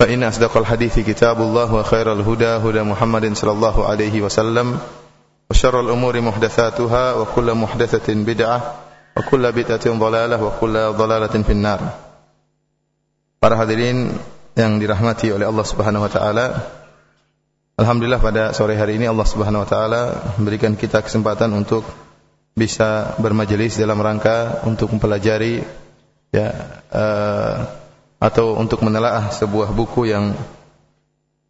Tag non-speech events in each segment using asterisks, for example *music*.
فإن أصدق الحديث كتاب الله وخير الهدى هدى محمد صلى الله عليه وسلم وشر الأمور محدثاتها وكل محدثة بدعة وكل بدعة ضلالة وكل ضلالة في النار Para hadirin yang dirahmati oleh Allah Subhanahu wa taala. Alhamdulillah pada sore hari ini Allah Subhanahu wa taala memberikan kita kesempatan untuk bisa bermajelis dalam rangka untuk mempelajari ya uh, atau untuk menelaah sebuah buku yang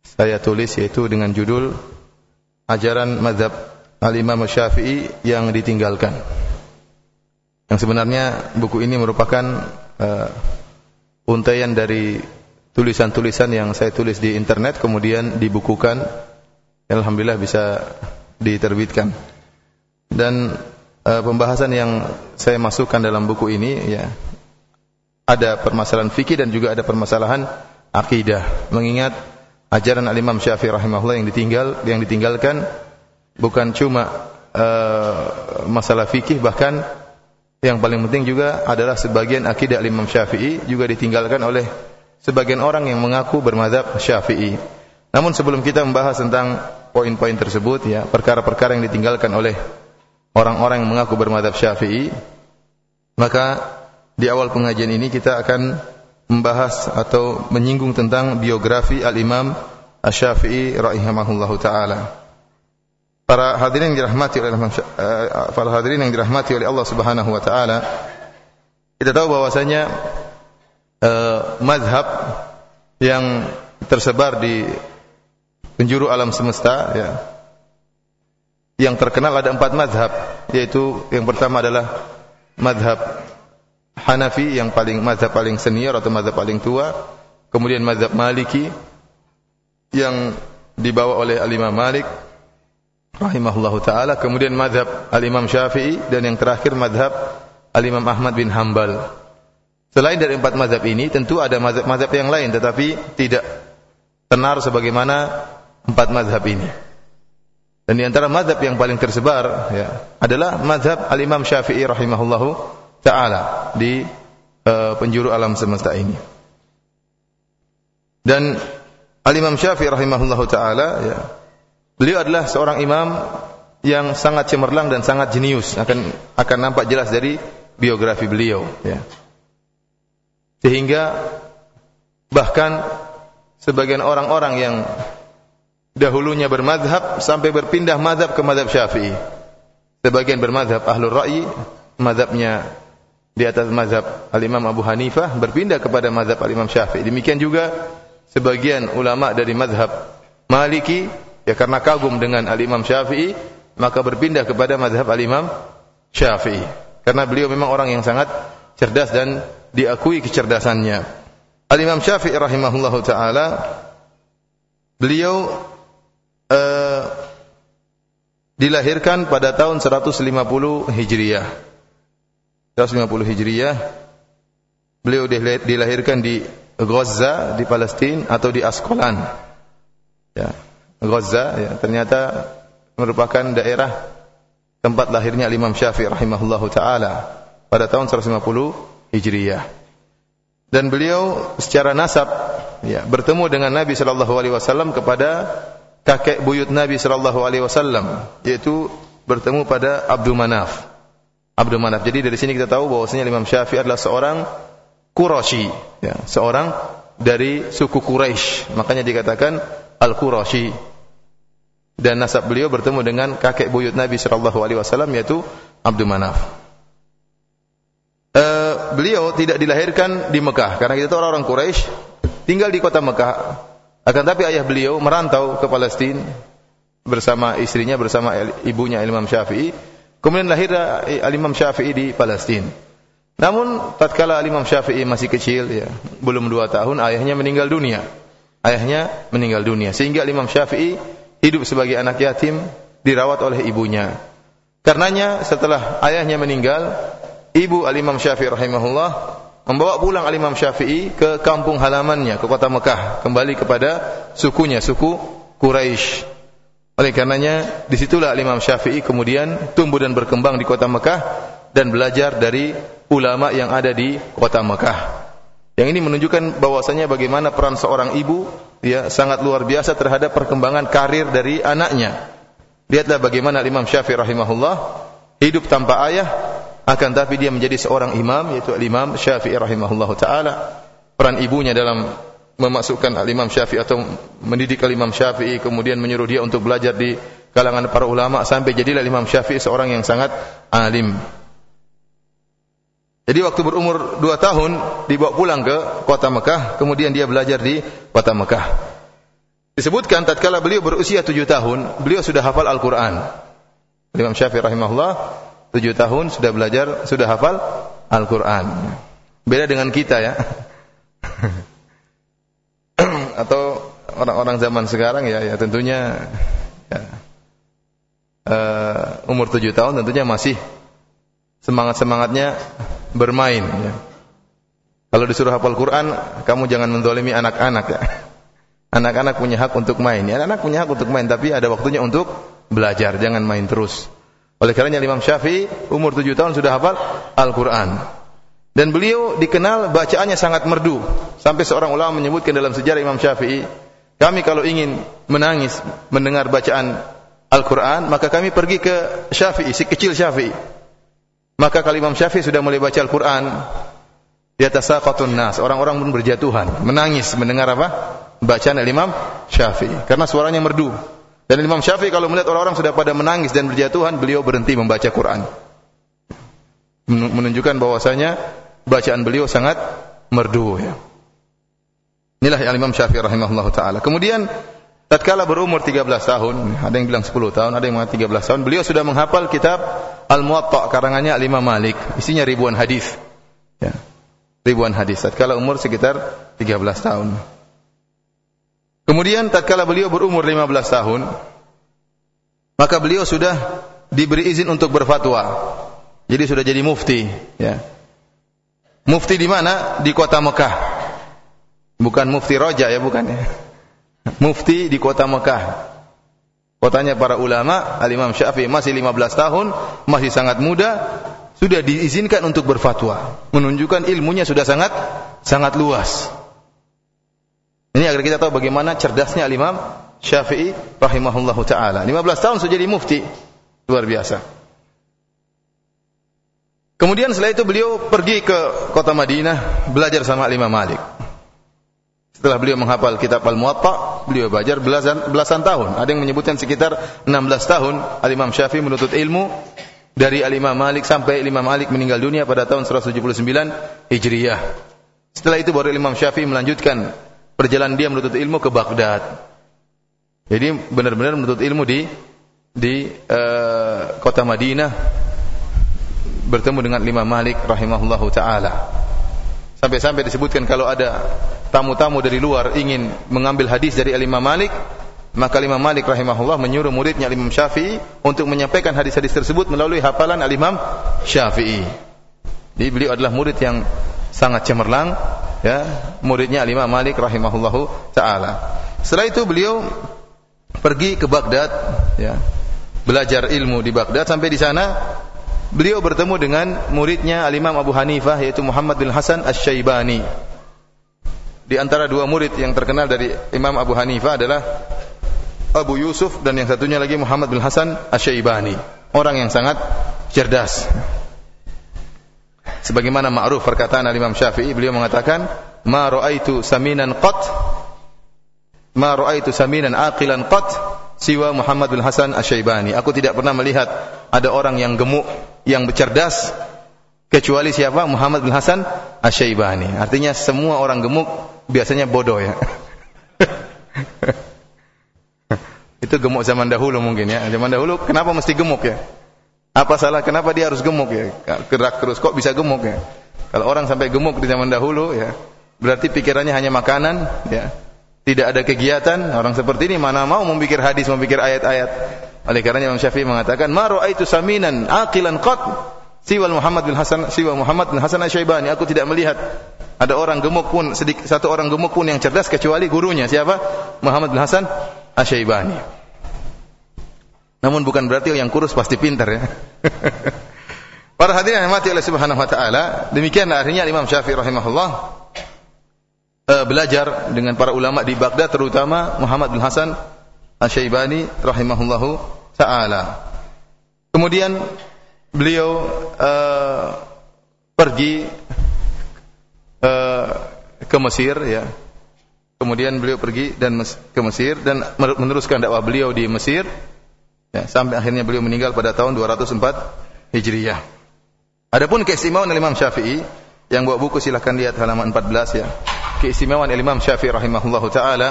saya tulis yaitu dengan judul Ajaran Mazhab Al-Imam Syafi'i yang ditinggalkan. Yang sebenarnya buku ini merupakan uh, untaian dari tulisan-tulisan yang saya tulis di internet kemudian dibukukan alhamdulillah bisa diterbitkan dan e, pembahasan yang saya masukkan dalam buku ini ya ada permasalahan fikih dan juga ada permasalahan akidah mengingat ajaran al-Imam Syafi'i rahimahullah yang ditinggal yang ditinggalkan bukan cuma e, masalah fikih bahkan yang paling penting juga adalah sebagian akidah Imam Syafi'i juga ditinggalkan oleh sebagian orang yang mengaku bermadzhab Syafi'i. Namun sebelum kita membahas tentang poin-poin tersebut ya, perkara-perkara yang ditinggalkan oleh orang-orang yang mengaku bermadzhab Syafi'i, maka di awal pengajian ini kita akan membahas atau menyinggung tentang biografi Al-Imam Asy-Syafi'i rahimahullahu taala. Para hadirin yang dirahmati oleh eh, para hadirin yang dirahmati oleh Allah Subhanahu wa taala, kita tahu bahwasanya uh, mazhab yang tersebar di penjuru alam semesta ya. Yang terkenal ada empat mazhab, yaitu yang pertama adalah mazhab Hanafi yang paling mazhab paling senior atau mazhab paling tua, kemudian mazhab Maliki yang dibawa oleh Al-Imam Malik, rahimahullahu taala, kemudian madhab Al-Imam Syafi'i dan yang terakhir madhab Al-Imam Ahmad bin Hambal. Selain dari empat madhab ini, tentu ada madhab-madhab yang lain, tetapi tidak tenar sebagaimana empat madhab ini. Dan di antara madhab yang paling tersebar ya, adalah madhab Al-Imam Syafi'i rahimahullahu ta'ala di uh, penjuru alam semesta ini. Dan Al-Imam Syafi'i rahimahullahu ta'ala ya, Beliau adalah seorang imam yang sangat cemerlang dan sangat jenius akan akan nampak jelas dari biografi beliau ya. Sehingga bahkan sebagian orang-orang yang dahulunya bermadhab sampai berpindah madhab ke madhab syafi'i. Sebagian bermadhab ahlul ra'i, madhabnya di atas madhab al-imam Abu Hanifah, berpindah kepada madhab al-imam syafi'i. Demikian juga sebagian ulama dari madhab maliki Ya karena kagum dengan Al-Imam Syafi'i, maka berpindah kepada mazhab Al-Imam Syafi'i. Karena beliau memang orang yang sangat cerdas dan diakui kecerdasannya. Al-Imam Syafi'i rahimahullahu taala beliau uh, dilahirkan pada tahun 150 Hijriah. 150 Hijriah. Beliau dilahirkan di Gaza di Palestina atau di Askolan. Ya, Gaza ya, ternyata merupakan daerah tempat lahirnya Imam Syafi'i rahimahullahu taala pada tahun 150 Hijriyah. Dan beliau secara nasab ya, bertemu dengan Nabi sallallahu alaihi wasallam kepada kakek buyut Nabi sallallahu alaihi wasallam yaitu bertemu pada Abdul Manaf. Abdul Manaf. Jadi dari sini kita tahu bahwasanya Imam Syafi'i adalah seorang Quraisy, ya, seorang dari suku Quraisy. Makanya dikatakan Al-Quraisy dan nasab beliau bertemu dengan kakek buyut Nabi sallallahu alaihi wasallam yaitu Abdul Manaf. E, beliau tidak dilahirkan di Mekah karena kita tahu orang-orang Quraisy tinggal di kota Mekah. Akan tapi ayah beliau merantau ke Palestina bersama istrinya bersama ibunya Imam Syafi'i. Kemudian lahir Imam Syafi'i di Palestina. Namun tatkala Imam Syafi'i masih kecil ya, belum dua tahun ayahnya meninggal dunia. Ayahnya meninggal dunia sehingga Imam Syafi'i hidup sebagai anak yatim dirawat oleh ibunya. Karenanya setelah ayahnya meninggal, ibu Al-Imam Syafi'i rahimahullah membawa pulang Al-Imam Syafi'i ke kampung halamannya, ke kota Mekah, kembali kepada sukunya, suku Quraisy. Oleh karenanya, di situlah Al-Imam Syafi'i kemudian tumbuh dan berkembang di kota Mekah dan belajar dari ulama yang ada di kota Mekah. Yang ini menunjukkan bahwasanya bagaimana peran seorang ibu ya sangat luar biasa terhadap perkembangan karir dari anaknya. Lihatlah bagaimana Imam Syafi'i rahimahullah hidup tanpa ayah akan tapi dia menjadi seorang imam yaitu Imam Syafi'i rahimahullah taala. Peran ibunya dalam memasukkan Imam Syafi'i atau mendidik Imam Syafi'i kemudian menyuruh dia untuk belajar di kalangan para ulama sampai jadilah Imam Syafi'i seorang yang sangat alim. Jadi waktu berumur dua tahun dibawa pulang ke kota Mekah, kemudian dia belajar di kota Mekah. Disebutkan tatkala beliau berusia tujuh tahun, beliau sudah hafal Al-Quran. Imam Syafi'i rahimahullah, tujuh tahun sudah belajar, sudah hafal Al-Quran. Beda dengan kita ya. *laughs* Atau orang-orang zaman sekarang ya, ya tentunya ya, uh, umur tujuh tahun tentunya masih semangat-semangatnya bermain. Ya. Kalau disuruh hafal Quran, kamu jangan mendolimi anak-anak ya. Anak-anak punya hak untuk main. Ya, anak-anak punya hak untuk main, tapi ada waktunya untuk belajar, jangan main terus. Oleh karenanya Imam Syafi'i umur tujuh tahun sudah hafal Al-Quran. Dan beliau dikenal bacaannya sangat merdu. Sampai seorang ulama menyebutkan dalam sejarah Imam Syafi'i, kami kalau ingin menangis mendengar bacaan Al-Quran, maka kami pergi ke Syafi'i, si kecil Syafi'i. Maka kalau Imam Syafi'i sudah mulai baca Al-Quran, di atas saqatun nas, orang-orang pun berjatuhan, menangis mendengar apa? bacaan Imam Syafi'i karena suaranya merdu. Dan Imam Syafi'i kalau melihat orang-orang sudah pada menangis dan berjatuhan, beliau berhenti membaca Quran. Menunjukkan bahwasanya bacaan beliau sangat merdu ya. Inilah yang Imam Syafi'i rahimahullah taala. Kemudian tatkala berumur 13 tahun, ada yang bilang 10 tahun, ada yang mengatakan 13 tahun, beliau sudah menghafal kitab Al-Muwatta karangannya Al-Imam Malik, isinya ribuan hadis. Ya. Ribuan hadis. Tatkala umur sekitar 13 tahun. Kemudian tatkala beliau berumur 15 tahun, maka beliau sudah diberi izin untuk berfatwa. Jadi sudah jadi mufti, ya. Mufti di mana? Di kota Mekah. Bukan mufti Roja ya, bukan ya. Mufti di kota Mekah. Kotanya para ulama, Al-Imam Syafi'i masih 15 tahun, masih sangat muda, sudah diizinkan untuk berfatwa. Menunjukkan ilmunya sudah sangat sangat luas. Ini agar kita tahu bagaimana cerdasnya Imam Syafi'i rahimahullahu taala. 15 tahun sudah jadi mufti. Luar biasa. Kemudian setelah itu beliau pergi ke kota Madinah belajar sama Imam Malik. Setelah beliau menghafal kitab Al-Muwatta, beliau belajar belasan, belasan tahun. Ada yang menyebutkan sekitar 16 tahun Al-Imam Syafi'i menuntut ilmu dari Al-Imam Malik sampai Imam Malik meninggal dunia pada tahun 179 Hijriah. Setelah itu baru Imam Syafi'i melanjutkan perjalanan dia menuntut ilmu ke Baghdad. Jadi benar-benar menuntut ilmu di di uh, kota Madinah bertemu dengan Imam Malik rahimahullahu taala. Sampai-sampai disebutkan kalau ada tamu-tamu dari luar ingin mengambil hadis dari Imam Malik, maka Imam Malik rahimahullah menyuruh muridnya Imam Syafi'i untuk menyampaikan hadis-hadis tersebut melalui hafalan Imam Syafi'i. Jadi beliau adalah murid yang sangat cemerlang ya muridnya Imam Malik rahimahullahu taala. Setelah itu beliau pergi ke Baghdad ya belajar ilmu di Baghdad sampai di sana beliau bertemu dengan muridnya Al-Imam Abu Hanifah yaitu Muhammad bin Hasan Asy-Syaibani. Di antara dua murid yang terkenal dari Imam Abu Hanifah adalah Abu Yusuf dan yang satunya lagi Muhammad bin Hasan Asy-Syaibani, orang yang sangat cerdas. Sebagaimana ma'ruf perkataan Imam Syafi'i beliau mengatakan ma raaitu saminan qat ma raaitu saminan aqilan qat siwa Muhammad bin Hasan Asy-Syaibani. Aku tidak pernah melihat ada orang yang gemuk yang bercerdas kecuali siapa Muhammad bin Hasan Asy-Syaibani artinya semua orang gemuk biasanya bodoh ya *laughs* itu gemuk zaman dahulu mungkin ya zaman dahulu kenapa mesti gemuk ya apa salah? Kenapa dia harus gemuk ya? Gerak terus kok bisa gemuk ya? Kalau orang sampai gemuk di zaman dahulu ya, berarti pikirannya hanya makanan ya. Tidak ada kegiatan. Orang seperti ini mana mau memikir hadis, memikir ayat-ayat. Oleh karena Imam Syafi'i mengatakan, "Ma ra'aitu saminan aqilan qat siwa Muhammad bin Hasan siwa Muhammad bin Hasan Asy-Syaibani." Aku tidak melihat ada orang gemuk pun sedikit satu orang gemuk pun yang cerdas kecuali gurunya siapa? Muhammad bin Hasan Asy-Syaibani. Namun bukan berarti yang kurus pasti pintar ya. *laughs* Para hadirin yang mati oleh Subhanahu wa taala, demikian akhirnya Imam Syafi'i rahimahullah uh, belajar dengan para ulama di Baghdad terutama Muhammad bin Hasan Asy-Syaibani rahimahullahu taala. Kemudian beliau uh, pergi uh, ke Mesir ya. Kemudian beliau pergi dan ke Mesir dan meneruskan dakwah beliau di Mesir ya, sampai akhirnya beliau meninggal pada tahun 204 Hijriah. Adapun keistimewaan Imam Syafi'i yang buat buku silahkan lihat halaman 14 ya. Keistimewaan Imam Syafi'i rahimahullahu taala.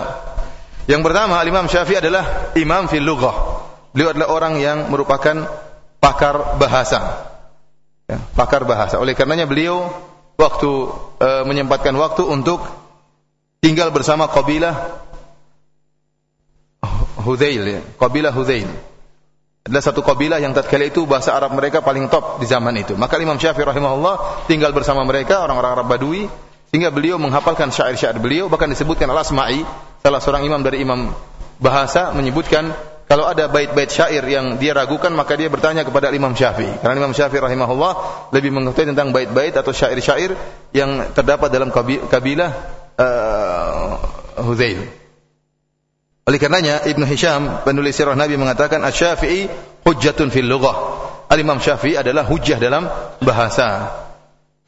Yang pertama, Imam Syafi'i adalah imam fil lughah. Beliau adalah orang yang merupakan pakar bahasa. Ya, pakar bahasa. Oleh karenanya beliau waktu e, menyempatkan waktu untuk tinggal bersama kabilah Hudzail ya, kabilah Hudzail adalah satu kabilah yang tatkala itu bahasa Arab mereka paling top di zaman itu. Maka Imam Syafi'i rahimahullah tinggal bersama mereka orang-orang Arab Badui sehingga beliau menghafalkan syair-syair beliau bahkan disebutkan Al-Asma'i salah seorang imam dari imam bahasa menyebutkan kalau ada bait-bait syair yang dia ragukan maka dia bertanya kepada Imam Syafi'i. Karena Imam Syafi'i rahimahullah lebih mengetahui tentang bait-bait atau syair-syair yang terdapat dalam kabilah uh, Hudzail. Oleh karenanya Ibnu Hisham penulis sirah Nabi mengatakan Asy-Syafi'i hujjatun fil lughah. Al-Imam Syafi'i adalah hujjah dalam bahasa.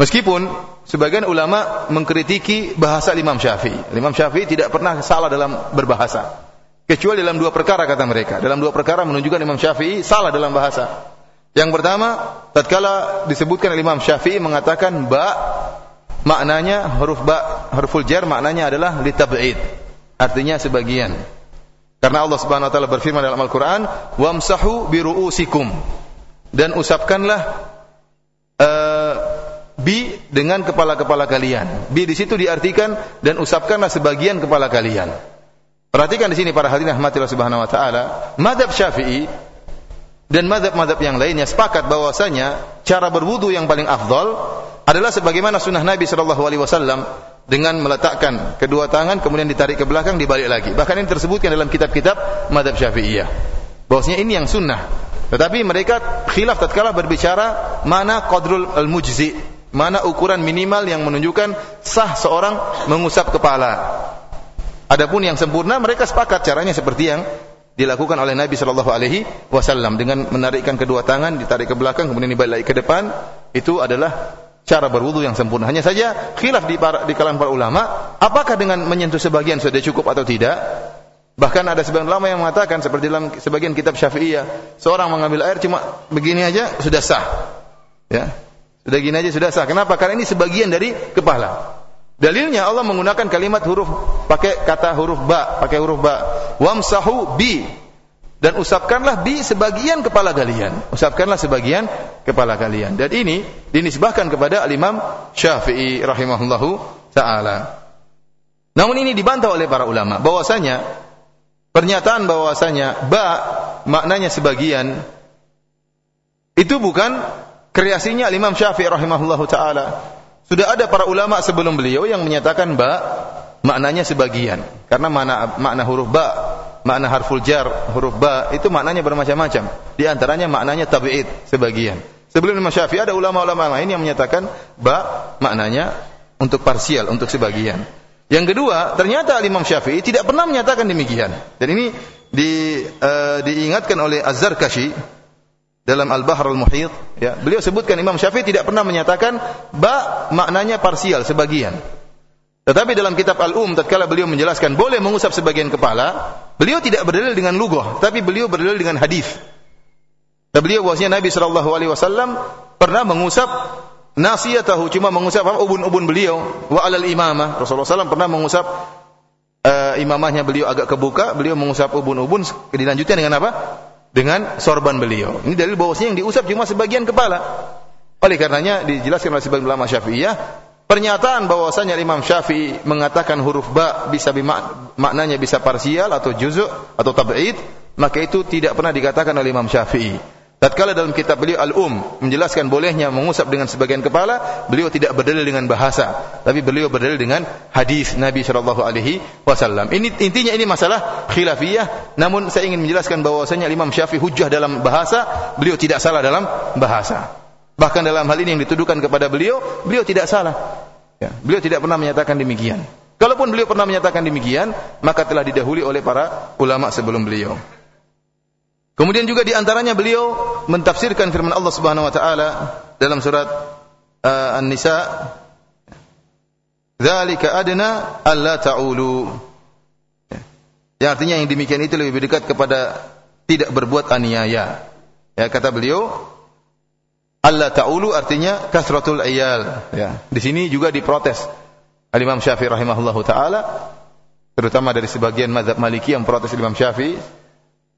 Meskipun sebagian ulama mengkritiki bahasa Imam Syafi'i. Imam Syafi'i tidak pernah salah dalam berbahasa. Kecuali dalam dua perkara kata mereka. Dalam dua perkara menunjukkan Imam Syafi'i salah dalam bahasa. Yang pertama, tatkala disebutkan Imam Syafi'i mengatakan ba maknanya huruf ba huruful jar maknanya adalah litab'id. Artinya sebagian. Karena Allah Subhanahu wa taala berfirman dalam Al-Qur'an, "Wamsahu bi ru'usikum." Dan usapkanlah uh, bi dengan kepala-kepala kalian. Bi di situ diartikan dan usapkanlah sebagian kepala kalian. Perhatikan di sini para hadirin rahmatillah subhanahu wa taala, mazhab Syafi'i dan mazhab-mazhab yang lainnya sepakat bahwasanya cara berwudu yang paling afdal adalah sebagaimana sunnah Nabi sallallahu alaihi wasallam dengan meletakkan kedua tangan kemudian ditarik ke belakang dibalik lagi. Bahkan ini tersebutkan dalam kitab-kitab madhab Syafi'iyah. Bahwasanya ini yang sunnah. Tetapi mereka khilaf tatkala berbicara mana qadrul al-mujzi, mana ukuran minimal yang menunjukkan sah seorang mengusap kepala. Adapun yang sempurna mereka sepakat caranya seperti yang dilakukan oleh Nabi sallallahu alaihi wasallam dengan menarikkan kedua tangan ditarik ke belakang kemudian dibalik ke depan itu adalah cara berwudu yang sempurna. Hanya saja khilaf di, para, di kalangan para ulama, apakah dengan menyentuh sebagian sudah cukup atau tidak? Bahkan ada sebagian ulama yang mengatakan seperti dalam sebagian kitab Syafi'iyah, seorang mengambil air cuma begini aja sudah sah. Ya. Sudah gini aja sudah sah. Kenapa? Karena ini sebagian dari kepala. Dalilnya Allah menggunakan kalimat huruf pakai kata huruf ba, pakai huruf ba. Wamsahu bi dan usapkanlah di sebagian kepala kalian. Usapkanlah sebagian kepala kalian. Dan ini dinisbahkan kepada al-Imam Syafi'i rahimahullahu taala. Namun ini dibantah oleh para ulama bahwasanya pernyataan bahwasanya ba maknanya sebagian itu bukan kreasinya al-Imam Syafi'i rahimahullahu taala. Sudah ada para ulama sebelum beliau yang menyatakan ba maknanya sebagian karena makna makna huruf ba makna harful jar, huruf ba itu maknanya bermacam-macam. Di antaranya maknanya tabi'id sebagian. Sebelum Imam Syafi'i ada ulama-ulama lain yang menyatakan ba maknanya untuk parsial, untuk sebagian. Yang kedua, ternyata Imam Syafi'i tidak pernah menyatakan demikian. Dan ini di, uh, diingatkan oleh Az-Zarkashi dalam Al-Bahr Al-Muhit, ya. Beliau sebutkan Imam Syafi'i tidak pernah menyatakan ba maknanya parsial, sebagian. Tetapi dalam kitab Al-Um tatkala beliau menjelaskan boleh mengusap sebagian kepala, beliau tidak berdalil dengan lughah, tapi beliau berdalil dengan hadis. Dan beliau bahwasanya Nabi sallallahu alaihi wasallam pernah mengusap nasiyatahu cuma mengusap ubun-ubun beliau wa alal imamah. Rasulullah SAW pernah mengusap uh, imamahnya beliau agak kebuka, beliau mengusap ubun-ubun dilanjutkan dengan apa? Dengan sorban beliau. Ini dalil bahwasanya yang diusap cuma sebagian kepala. Oleh karenanya dijelaskan oleh sebagian ulama Syafi'iyah Pernyataan bahwasanya Imam Syafi'i mengatakan huruf ba bisa bimak, maknanya bisa parsial atau juzuk atau tab'id maka itu tidak pernah dikatakan oleh Imam Syafi'i. Tatkala dalam kitab beliau Al-Um menjelaskan bolehnya mengusap dengan sebagian kepala, beliau tidak berdalil dengan bahasa, tapi beliau berdalil dengan hadis Nabi sallallahu alaihi wasallam. Ini intinya ini masalah khilafiyah, namun saya ingin menjelaskan bahwasanya Imam Syafi'i hujjah dalam bahasa, beliau tidak salah dalam bahasa. Bahkan dalam hal ini yang dituduhkan kepada beliau, beliau tidak salah. Ya, beliau tidak pernah menyatakan demikian. Kalaupun beliau pernah menyatakan demikian, maka telah didahului oleh para ulama sebelum beliau. Kemudian juga di antaranya beliau mentafsirkan firman Allah Subhanahu wa taala dalam surat uh, An-Nisa Dzalika adna alla ta'ulu. Yang artinya yang demikian itu lebih dekat kepada tidak berbuat aniaya. Ya, kata beliau Allah ta'ulu artinya kasratul ayal. Ya. Di sini juga diprotes. Al-Imam Syafi'i rahimahullahu taala terutama dari sebagian mazhab Maliki yang protes Imam Syafi'i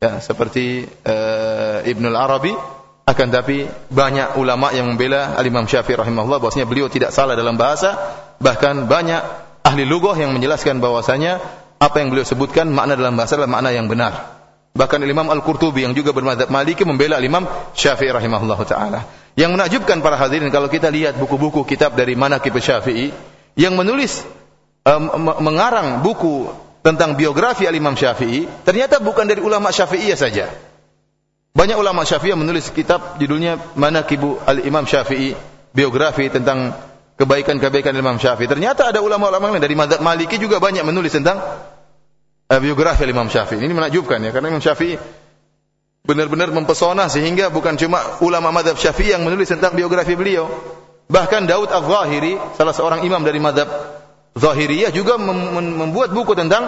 ya, seperti uh, Ibnu Arabi akan tapi banyak ulama yang membela Al-Imam Syafi'i rahimahullah bahwasanya beliau tidak salah dalam bahasa bahkan banyak ahli lugah yang menjelaskan bahwasanya apa yang beliau sebutkan makna dalam bahasa adalah makna yang benar. Bahkan Imam Al-Qurtubi yang juga bermadzhab Maliki membela Imam Syafi'i rahimahullah taala. Yang menakjubkan para hadirin kalau kita lihat buku-buku kitab dari Manaqib Syafi'i yang menulis um, mengarang buku tentang biografi Al-Imam Syafi'i, ternyata bukan dari ulama Syafi'iyah saja. Banyak ulama Syafi'iyah menulis kitab judulnya Manaqibu Al-Imam Syafi'i, biografi tentang kebaikan-kebaikan Imam Syafi'i. Ternyata ada ulama-ulama lain dari mazhab Maliki juga banyak menulis tentang uh, biografi Imam Syafi'i. Ini menakjubkan ya, karena Imam Syafi'i benar-benar mempesona sehingga bukan cuma ulama mazhab Syafi'i yang menulis tentang biografi beliau. Bahkan Daud Al-Zahiri, salah seorang imam dari mazhab Zahiriyah juga membuat buku tentang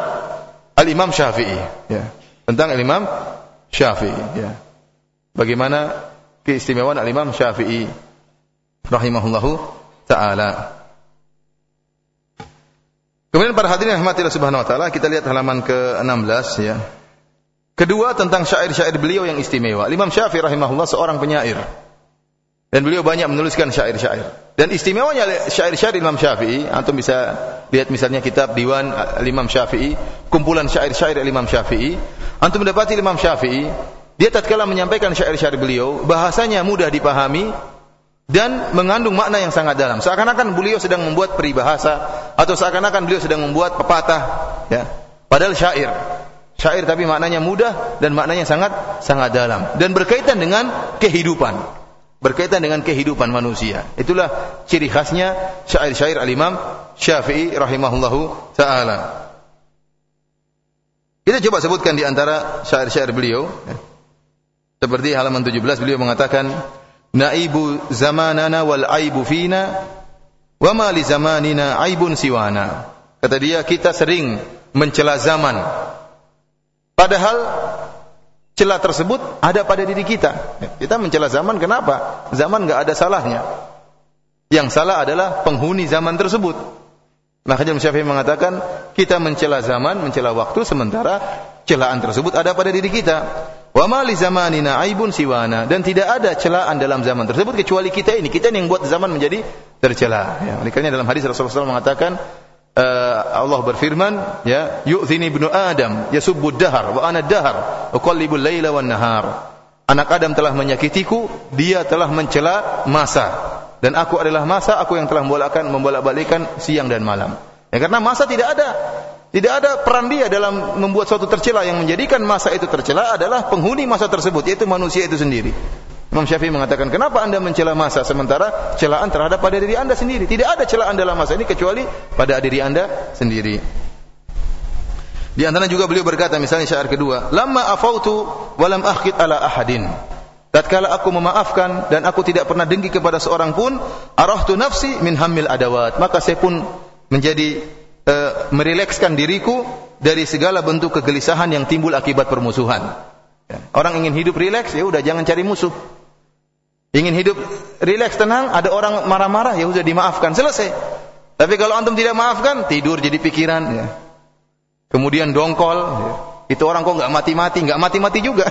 Al-Imam Syafi'i, ya. Tentang Al-Imam Syafi'i, ya. Bagaimana keistimewaan Al-Imam Syafi'i rahimahullahu taala. Kemudian para hadirin yang rahmatillah subhanahu wa taala, kita lihat halaman ke-16 ya. Kedua tentang syair-syair beliau yang istimewa. Imam Syafi'i rahimahullah seorang penyair. Dan beliau banyak menuliskan syair-syair. Dan istimewanya syair-syair Imam Syafi'i, antum bisa lihat misalnya kitab Diwan Imam Syafi'i, kumpulan syair-syair Imam Syafi'i. Antum mendapati Imam Syafi'i, dia tatkala menyampaikan syair-syair beliau, bahasanya mudah dipahami dan mengandung makna yang sangat dalam. Seakan-akan beliau sedang membuat peribahasa atau seakan-akan beliau sedang membuat pepatah, ya. Padahal syair. Syair tapi maknanya mudah dan maknanya sangat sangat dalam dan berkaitan dengan kehidupan berkaitan dengan kehidupan manusia. Itulah ciri khasnya syair-syair al-Imam Syafi'i rahimahullahu taala. Kita coba sebutkan di antara syair-syair beliau. Seperti halaman 17 beliau mengatakan, "Naibu zamanana wal aibu fina wa ma li zamanina aibun siwana." Kata dia, kita sering mencela zaman. Padahal celah tersebut ada pada diri kita. Kita mencela zaman kenapa? Zaman nggak ada salahnya. Yang salah adalah penghuni zaman tersebut. Makanya Syafi'i mengatakan kita mencela zaman, mencela waktu sementara celaan tersebut ada pada diri kita. Wa ma li zamanina aibun siwana dan tidak ada celaan dalam zaman tersebut kecuali kita ini. Kita yang buat zaman menjadi tercela. Ya, dalam hadis Rasulullah SAW mengatakan uh, Allah berfirman ya yu'zini ibnu adam yasubbu dahar wa ana dahar uqallibul laila wan nahar. Anak adam telah menyakitiku dia telah mencela masa. Dan aku adalah masa aku yang telah membolakkan membolak-balikan siang dan malam. Ya karena masa tidak ada. Tidak ada peran dia dalam membuat suatu tercela. Yang menjadikan masa itu tercela adalah penghuni masa tersebut yaitu manusia itu sendiri Imam Syafi'i mengatakan, kenapa anda mencela masa sementara celaan terhadap pada diri anda sendiri? Tidak ada celaan dalam masa ini kecuali pada diri anda sendiri. Di antara juga beliau berkata, misalnya syair kedua, lama afautu walam akhid ala ahadin. Tatkala aku memaafkan dan aku tidak pernah dengki kepada seorang pun, arahtu nafsi min hamil adawat. Maka saya pun menjadi uh, merilekskan diriku dari segala bentuk kegelisahan yang timbul akibat permusuhan. Ya. Orang ingin hidup rileks, ya udah jangan cari musuh. Ingin hidup rileks tenang, ada orang marah-marah, ya udah dimaafkan, selesai. Tapi kalau antum tidak maafkan, tidur jadi pikiran. Ya. Kemudian dongkol, ya. itu orang kok nggak mati-mati, nggak mati-mati juga.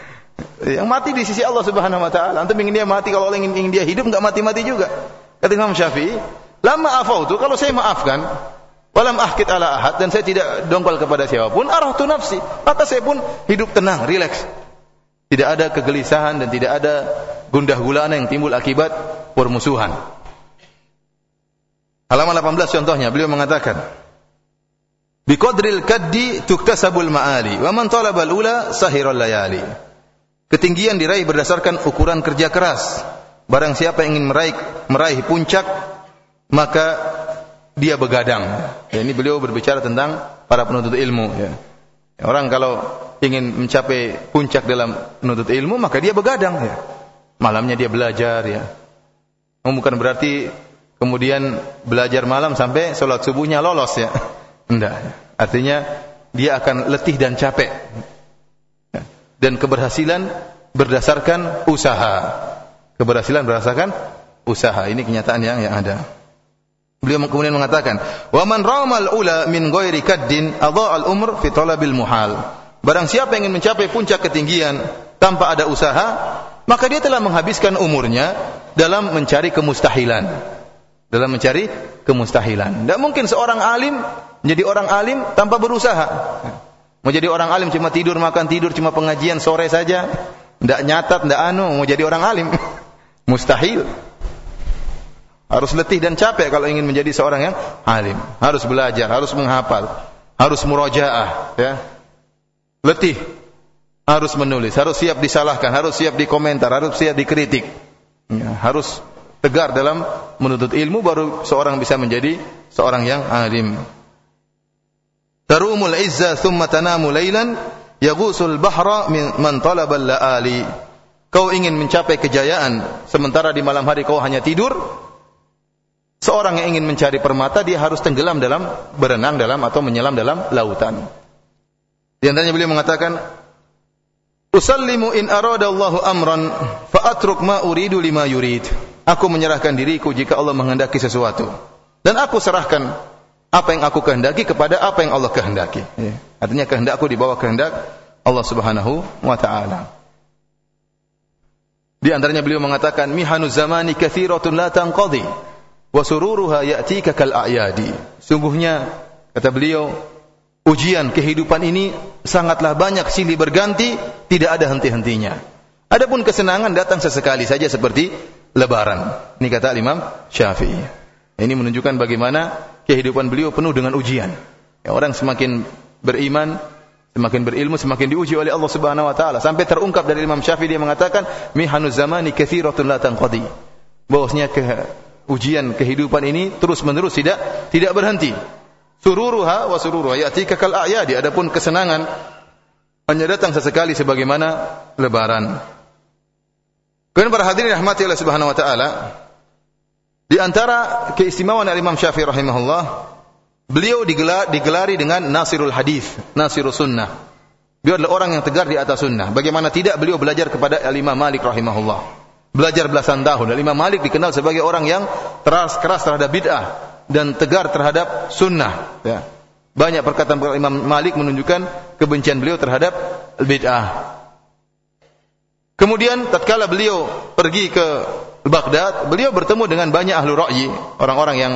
*laughs* Yang mati di sisi Allah Subhanahu Wa Taala. Antum ingin dia mati, kalau ingin, ingin dia hidup nggak mati-mati juga. Kata Imam Syafi'i, lama afau itu kalau saya maafkan, Walam ahkit ala ahad dan saya tidak dongkol kepada siapa pun, arahtu nafsi. Maka saya pun hidup tenang, rileks. Tidak ada kegelisahan dan tidak ada gundah gulana yang timbul akibat permusuhan. Halaman 18 contohnya, beliau mengatakan, Biqadril kaddi tuktasabul ma'ali, wa man talabal ula sahiral layali. Ketinggian diraih berdasarkan ukuran kerja keras. Barang siapa yang ingin meraih meraih puncak, maka dia begadang. Ya, ini beliau berbicara tentang para penuntut ilmu. Ya. Orang kalau ingin mencapai puncak dalam menuntut ilmu, maka dia begadang. Ya. Malamnya dia belajar. Ya. Oh, bukan berarti kemudian belajar malam sampai sholat subuhnya lolos ya. Tidak. Artinya dia akan letih dan capek. Dan keberhasilan berdasarkan usaha. Keberhasilan berdasarkan usaha. Ini kenyataan yang yang ada. Beliau kemudian mengatakan, "Wa man ramal ula min ghairi kaddin adha al-umr fi talabil muhal." Barang siapa yang ingin mencapai puncak ketinggian tanpa ada usaha, maka dia telah menghabiskan umurnya dalam mencari kemustahilan. Dalam mencari kemustahilan. Tidak mungkin seorang alim menjadi orang alim tanpa berusaha. Mau jadi orang alim cuma tidur makan tidur cuma pengajian sore saja, tidak nyatat, tidak anu, mau jadi orang alim. *laughs* Mustahil. Harus letih dan capek kalau ingin menjadi seorang yang alim. Harus belajar, harus menghafal, harus murojaah, ya. Letih. Harus menulis, harus siap disalahkan, harus siap dikomentar, harus siap dikritik. Ya, harus tegar dalam menuntut ilmu baru seorang bisa menjadi seorang yang alim. Tarumul izza thumma tanamu lailan yaghusul bahra min man talaba laali. Kau ingin mencapai kejayaan sementara di malam hari kau hanya tidur, Seorang yang ingin mencari permata dia harus tenggelam dalam berenang dalam atau menyelam dalam lautan. Di antaranya beliau mengatakan, "Usallimu in arada Allahu amran fa atruk ma uridu lima yurid." Aku menyerahkan diriku jika Allah menghendaki sesuatu. Dan aku serahkan apa yang aku kehendaki kepada apa yang Allah kehendaki. Ya. Artinya kehendakku di bawah kehendak Allah Subhanahu wa taala. Di antaranya beliau mengatakan, "Mihanu zamani katsiratun la tanqadi." wa sururuha ya'tika kal a'yadi. Sungguhnya kata beliau ujian kehidupan ini sangatlah banyak silih berganti, tidak ada henti-hentinya. Adapun kesenangan datang sesekali saja seperti lebaran. Ini kata Imam Syafi'i. Ini menunjukkan bagaimana kehidupan beliau penuh dengan ujian. Ya, orang semakin beriman, semakin berilmu, semakin diuji oleh Allah Subhanahu wa taala. Sampai terungkap dari Imam Syafi'i dia mengatakan, "Mihanu zamani katsiratun la tanqadi." Bahwasanya ke ujian kehidupan ini terus menerus tidak tidak berhenti. Sururuha wa sururuha yatika kal a'yadi. Adapun kesenangan hanya datang sesekali sebagaimana lebaran. Kemudian para hadirin rahmati Allah Subhanahu wa taala, di antara keistimewaan Imam Syafi'i rahimahullah, beliau digelar, digelari dengan Nasirul Hadis, Nasirul Sunnah. Beliau adalah orang yang tegar di atas sunnah. Bagaimana tidak beliau belajar kepada Imam Malik rahimahullah belajar belasan tahun. Imam Malik dikenal sebagai orang yang keras keras terhadap bid'ah dan tegar terhadap sunnah. Ya. Banyak perkataan Imam Malik menunjukkan kebencian beliau terhadap bid'ah. Kemudian tatkala beliau pergi ke Baghdad, beliau bertemu dengan banyak ahlu ra'yi, orang-orang yang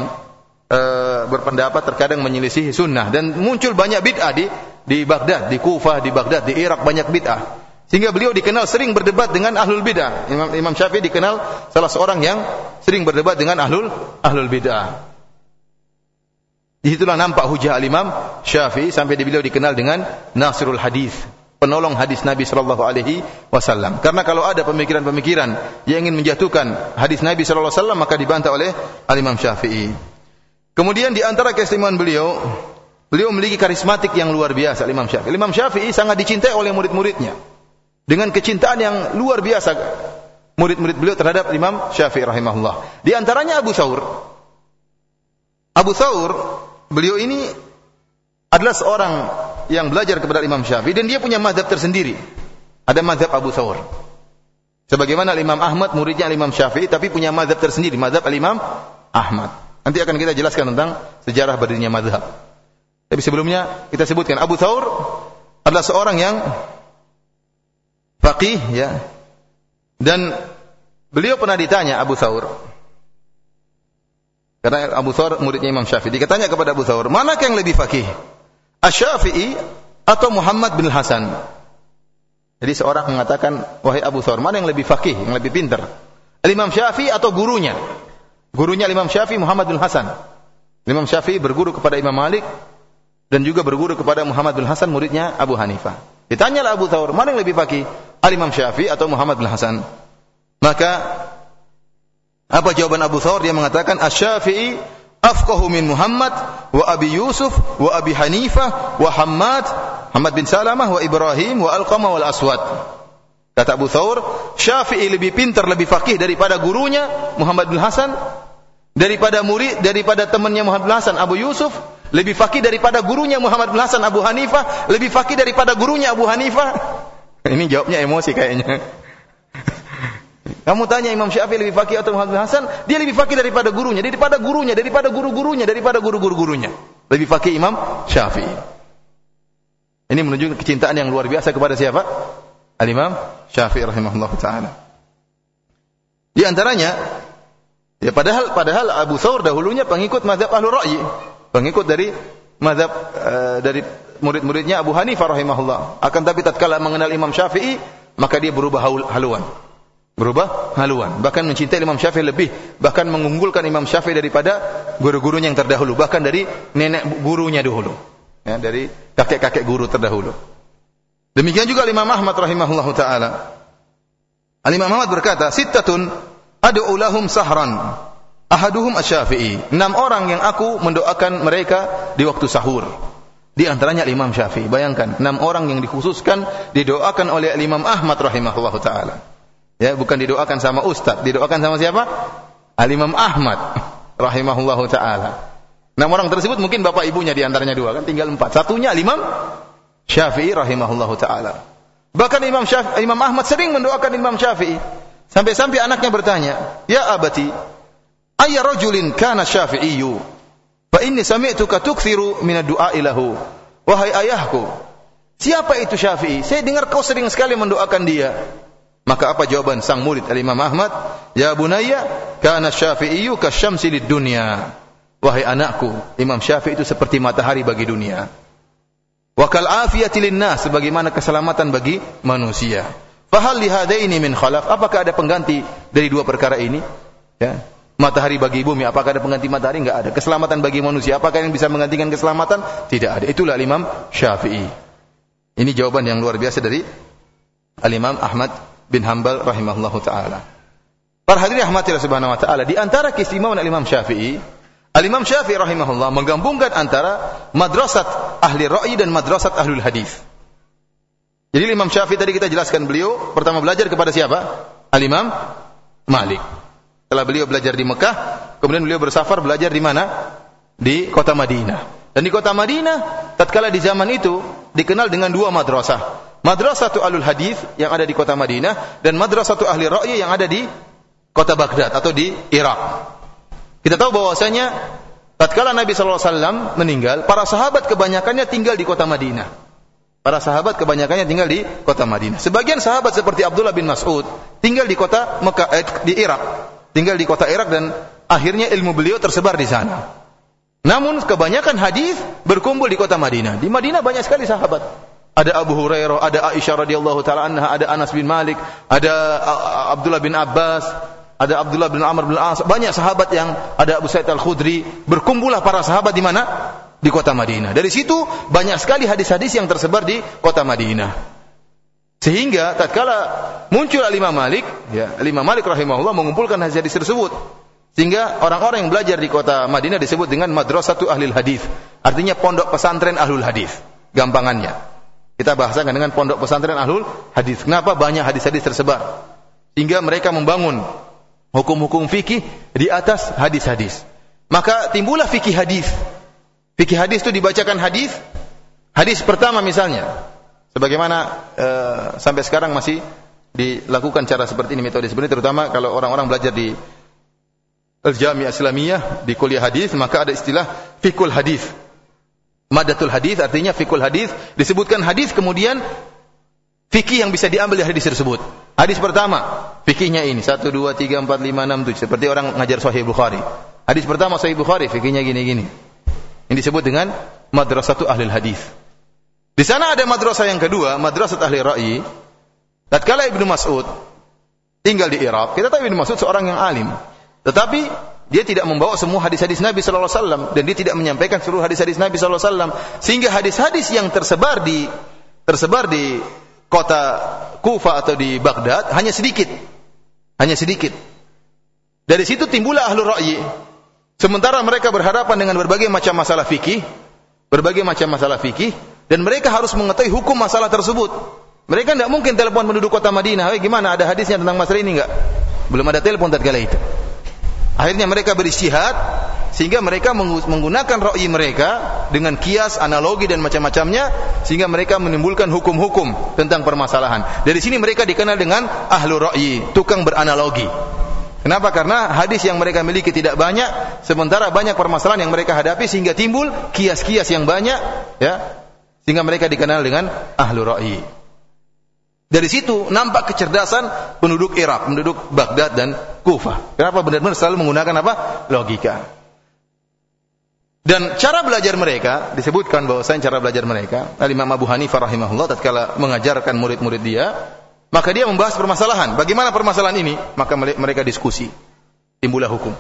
e, berpendapat terkadang menyelisih sunnah dan muncul banyak bid'ah di di Baghdad, di Kufah, di Baghdad, di Irak banyak bid'ah. Sehingga beliau dikenal sering berdebat dengan ahlul bidah. Imam, Imam Syafi'i dikenal salah seorang yang sering berdebat dengan ahlul ahlul bidah. Di situlah nampak hujah al-Imam Syafi'i sampai di beliau dikenal dengan Nasirul Hadis, penolong hadis Nabi sallallahu alaihi wasallam. Karena kalau ada pemikiran-pemikiran yang ingin menjatuhkan hadis Nabi sallallahu alaihi wasallam maka dibantah oleh al-Imam Syafi'i. Kemudian di antara keistimewaan beliau, beliau memiliki karismatik yang luar biasa Imam Syafi'i. Imam Syafi'i sangat dicintai oleh murid-muridnya dengan kecintaan yang luar biasa murid-murid beliau terhadap Imam Syafi'i rahimahullah. Di antaranya Abu Thawr. Abu Thawr, beliau ini adalah seorang yang belajar kepada Imam Syafi'i dan dia punya madhab tersendiri. Ada madhab Abu Thawr. Sebagaimana Imam Ahmad muridnya Imam Syafi'i tapi punya madhab tersendiri, madhab Imam Ahmad. Nanti akan kita jelaskan tentang sejarah berdirinya madhab. Tapi sebelumnya kita sebutkan Abu Thawr adalah seorang yang faqih ya. Dan beliau pernah ditanya Abu Thawr, Karena Abu Thawr muridnya Imam Syafi'i. Dikatanya kepada Abu Thawr, manakah yang lebih fakih? Asy-Syafi'i atau Muhammad bin Hasan? Jadi seorang mengatakan, wahai Abu Thawr, mana yang lebih fakih, yang lebih pintar? Imam Syafi'i atau gurunya? Gurunya Imam Syafi'i Muhammad bin Hasan. Imam Syafi'i berguru kepada Imam Malik dan juga berguru kepada Muhammad bin Hasan muridnya Abu Hanifah. Ditanyalah Abu Thawr, mana yang lebih fakih? Al-Imam Syafi'i atau Muhammad bin Hasan? Maka apa jawaban Abu Thawr? Dia mengatakan Asy-Syafi'i afqahu min Muhammad wa Abi Yusuf wa Abi Hanifah wa Hammad Muhammad bin Salamah wa Ibrahim wa Alqamah wal Aswad. Kata Abu Thawr, Syafi'i lebih pintar, lebih faqih daripada gurunya Muhammad bin Hasan, daripada murid, daripada temannya Muhammad bin Hasan Abu Yusuf, lebih faqih daripada gurunya Muhammad bin Hasan Abu Hanifah, lebih faqih daripada gurunya Abu Hanifah. *laughs* Ini jawabnya emosi kayaknya. Kamu tanya Imam Syafi'i lebih fakih atau Muhammad Hasan, dia lebih fakih daripada gurunya, daripada gurunya, daripada guru-gurunya, daripada guru-guru gurunya. Lebih fakih Imam Syafi'i. Ini menunjukkan kecintaan yang luar biasa kepada siapa? Al-Imam Syafi'i rahimahullah taala. Di antaranya ya padahal padahal Abu Thawr dahulunya pengikut mazhab Ahlul Ra'yi, pengikut dari mazhab uh, dari murid-muridnya Abu Hanifah rahimahullah. Akan tapi tatkala mengenal Imam Syafi'i, maka dia berubah haluan berubah haluan. Bahkan mencintai Imam Syafi'i lebih. Bahkan mengunggulkan Imam Syafi'i daripada guru-gurunya yang terdahulu. Bahkan dari nenek gurunya dahulu. Ya dari kakek-kakek guru terdahulu. Demikian juga Imam Ahmad rahimahullah taala. Al Imam Ahmad berkata sittatun ad'u lahum sahran ahaduhum asy-Syafi'i. Enam orang yang aku mendoakan mereka di waktu sahur. Di antaranya Imam Syafi'i. Bayangkan enam orang yang dikhususkan didoakan oleh Imam Ahmad rahimahullah taala Ya, bukan didoakan sama ustaz, didoakan sama siapa? Al-Imam Ahmad rahimahullahu taala. Nah, orang tersebut mungkin bapak ibunya di antaranya dua kan tinggal empat. Satunya Imam Syafi'i rahimahullahu taala. Bahkan Imam Syafi'i, Imam Ahmad sering mendoakan Imam Syafi'i. Sampai-sampai anaknya bertanya, "Ya abati, ayya rajulin kana Syafi'iyyu? Fa inni sami'tuka tukthiru min ad-du'a ilahu." Wahai ayahku, siapa itu Syafi'i? Saya dengar kau sering sekali mendoakan dia. Maka apa jawaban sang murid Al-Imam Ahmad? Ya bunayya, kana syafi'iyu kasyamsi lid dunya. Wahai anakku, Imam Syafi'i itu seperti matahari bagi dunia. Wa kal afiyati linnas, sebagaimana keselamatan bagi manusia. Fahal li hadaini min khalaf? Apakah ada pengganti dari dua perkara ini? Ya. Matahari bagi bumi, apakah ada pengganti matahari? Enggak ada. Keselamatan bagi manusia, apakah yang bisa menggantikan keselamatan? Tidak ada. Itulah Imam Syafi'i. Ini jawaban yang luar biasa dari Al-Imam Ahmad bin Hambal rahimahullahu taala. Para hadirin rahmatillah subhanahu wa taala, di antara keistimewaan Imam Syafi'i, Al-Imam Syafi'i rahimahullah menggabungkan antara madrasat ahli ra'i dan madrasat ahlul hadis. Jadi Imam Syafi'i tadi kita jelaskan beliau pertama belajar kepada siapa? Al-Imam Malik. Setelah beliau belajar di Mekah, kemudian beliau bersafar belajar di mana? Di kota Madinah. Dan di kota Madinah, tatkala di zaman itu dikenal dengan dua madrasah. Madrasatu Alul Hadis yang ada di kota Madinah dan Madrasatu Ahli Ra'yi yang ada di kota Baghdad atau di Irak. Kita tahu bahwasanya tatkala Nabi sallallahu alaihi wasallam meninggal, para sahabat kebanyakannya tinggal di kota Madinah. Para sahabat kebanyakannya tinggal di kota Madinah. Sebagian sahabat seperti Abdullah bin Mas'ud tinggal di kota Mekah eh, di Irak. Tinggal di kota Irak dan akhirnya ilmu beliau tersebar di sana. Namun kebanyakan hadis berkumpul di kota Madinah. Di Madinah banyak sekali sahabat. Ada Abu Hurairah, ada Aisyah radhiyallahu taala anha, ada Anas bin Malik, ada Abdullah bin Abbas, ada Abdullah bin Amr bin As, banyak sahabat yang ada Abu Sa'id Al-Khudri, berkumpullah para sahabat di mana? Di kota Madinah. Dari situ banyak sekali hadis-hadis yang tersebar di kota Madinah. Sehingga tatkala muncul Al-Imam Malik, ya, Al-Imam Malik rahimahullah mengumpulkan hadis-hadis tersebut. Sehingga orang-orang yang belajar di kota Madinah disebut dengan madrasatu ahlil hadis. Artinya pondok pesantren ahlul hadis. Gampangannya. Kita bahasakan dengan pondok pesantren Ahlul Hadis. Kenapa banyak hadis-hadis tersebar? Sehingga mereka membangun hukum-hukum fikih di atas hadis-hadis. Maka timbullah fikih hadis. Fikih hadis itu dibacakan hadis. Hadis pertama misalnya, sebagaimana e, sampai sekarang masih dilakukan cara seperti ini metode ini terutama kalau orang-orang belajar di Al-Jami'ah Islamiyah di kuliah hadis maka ada istilah fikul hadis Madatul hadis artinya fikul hadis disebutkan hadis kemudian fikih yang bisa diambil dari hadis tersebut. Hadis pertama, fikihnya ini 1 2 3 4 5 6 7 seperti orang ngajar Sahih Bukhari. Hadis pertama Sahih Bukhari, fikihnya gini-gini. Ini disebut dengan madrasatu ahli hadis. Di sana ada madrasah yang kedua, madrasah ahli ra'yi. Tatkala Ibnu Mas'ud tinggal di Irak, kita tahu Ibnu Mas'ud seorang yang alim. Tetapi dia tidak membawa semua hadis-hadis Nabi sallallahu alaihi wasallam dan dia tidak menyampaikan seluruh hadis-hadis Nabi sallallahu alaihi wasallam sehingga hadis-hadis yang tersebar di tersebar di kota Kufa atau di Baghdad hanya sedikit. Hanya sedikit. Dari situ timbullah ahlu ra'yi. Sementara mereka berhadapan dengan berbagai macam masalah fikih, berbagai macam masalah fikih, dan mereka harus mengetahui hukum masalah tersebut. Mereka tidak mungkin telepon penduduk kota Madinah, "Hei, gimana ada hadisnya tentang masalah ini enggak?" Belum ada telepon tatkala itu. Akhirnya mereka beristihad sehingga mereka menggunakan ra'yi mereka dengan kias, analogi dan macam-macamnya sehingga mereka menimbulkan hukum-hukum tentang permasalahan. Dari sini mereka dikenal dengan ahlu ra'yi, tukang beranalogi. Kenapa? Karena hadis yang mereka miliki tidak banyak, sementara banyak permasalahan yang mereka hadapi sehingga timbul kias-kias yang banyak, ya, sehingga mereka dikenal dengan ahlu ra'yi. Dari situ nampak kecerdasan penduduk Irak, penduduk Baghdad dan Kufah. Kenapa benar-benar selalu menggunakan apa? Logika. Dan cara belajar mereka disebutkan bahwa saya cara belajar mereka, Imam Abu Hanifah rahimahullah tatkala mengajarkan murid-murid dia, maka dia membahas permasalahan. Bagaimana permasalahan ini? Maka mereka diskusi. Timbullah hukum.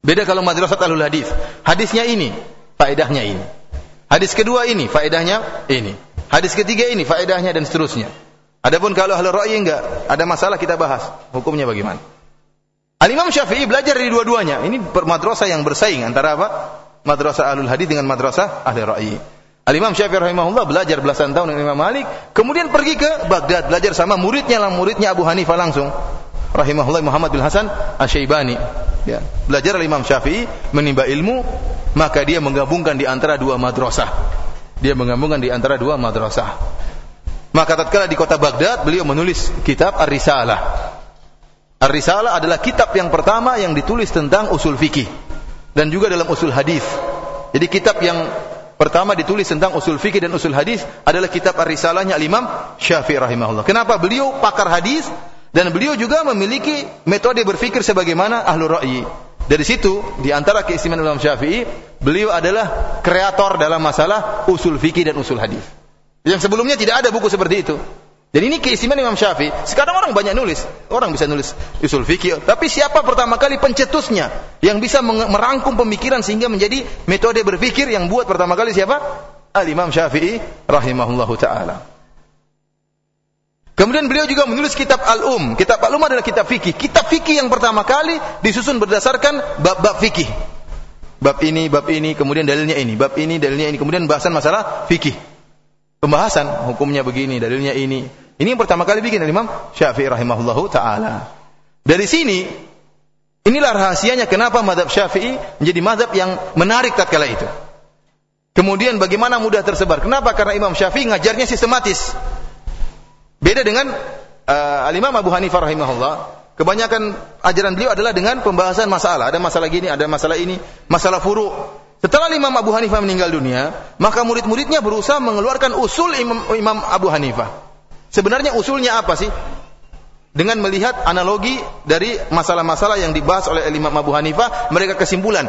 Beda kalau madrasah alul hadis. Hadisnya ini, faedahnya ini. Hadis kedua ini, faedahnya ini. Hadis ketiga ini faedahnya dan seterusnya. Adapun kalau ahli ra'yi enggak, ada masalah kita bahas. Hukumnya bagaimana? Al-Imam Syafi'i belajar dari dua-duanya. Ini madrasah yang bersaing antara apa? Madrasah Ahlul Hadis dengan madrasah Ahli Ra'yi. Al-Imam Syafi'i rahimahullah belajar belasan tahun dengan Imam Malik, kemudian pergi ke Baghdad belajar sama muridnya lah muridnya Abu Hanifah langsung. Rahimahullah Muhammad bin Hasan Asy-Syaibani. Ya. Belajar Imam Syafi'i menimba ilmu, maka dia menggabungkan di antara dua madrasah. Dia menggabungkan di antara dua madrasah. Maka tatkala di kota Baghdad, beliau menulis kitab Ar-Risalah. Ar-Risalah adalah kitab yang pertama yang ditulis tentang usul fikih dan juga dalam usul hadis. Jadi kitab yang pertama ditulis tentang usul fikih dan usul hadis adalah kitab Ar-Risalahnya Al-Imam Syafi'i rahimahullah. Kenapa? Beliau pakar hadis dan beliau juga memiliki metode berfikir sebagaimana ahlu ra'yi. Dari situ, di antara keistimewaan Imam Syafi'i, beliau adalah kreator dalam masalah usul fikih dan usul hadis. Yang sebelumnya tidak ada buku seperti itu. Dan ini keistimewaan Imam Syafi'i. Sekarang orang banyak nulis, orang bisa nulis usul fikih, tapi siapa pertama kali pencetusnya yang bisa merangkum pemikiran sehingga menjadi metode berpikir yang buat pertama kali siapa? Al Imam Syafi'i rahimahullahu taala. Kemudian beliau juga menulis kitab Al-Um. Kitab Al-Um adalah kitab fikih. Kitab fikih yang pertama kali disusun berdasarkan bab-bab fikih. Bab ini, bab ini, kemudian dalilnya ini. Bab ini, dalilnya ini. Kemudian bahasan masalah fikih. Pembahasan hukumnya begini, dalilnya ini. Ini yang pertama kali bikin Imam Syafi'i rahimahullahu taala. Dari sini inilah rahasianya kenapa madhab Syafi'i menjadi madhab yang menarik tatkala itu. Kemudian bagaimana mudah tersebar? Kenapa? Karena Imam Syafi'i ngajarnya sistematis. Beda dengan uh, Al-Imam Abu Hanifah rahimahullah. Kebanyakan ajaran beliau adalah dengan pembahasan masalah. Ada masalah gini, ada masalah ini, masalah furu. Setelah Imam Abu Hanifah meninggal dunia, maka murid-muridnya berusaha mengeluarkan usul Imam, Imam Abu Hanifah. Sebenarnya usulnya apa sih? Dengan melihat analogi dari masalah-masalah yang dibahas oleh Imam Abu Hanifah, mereka kesimpulan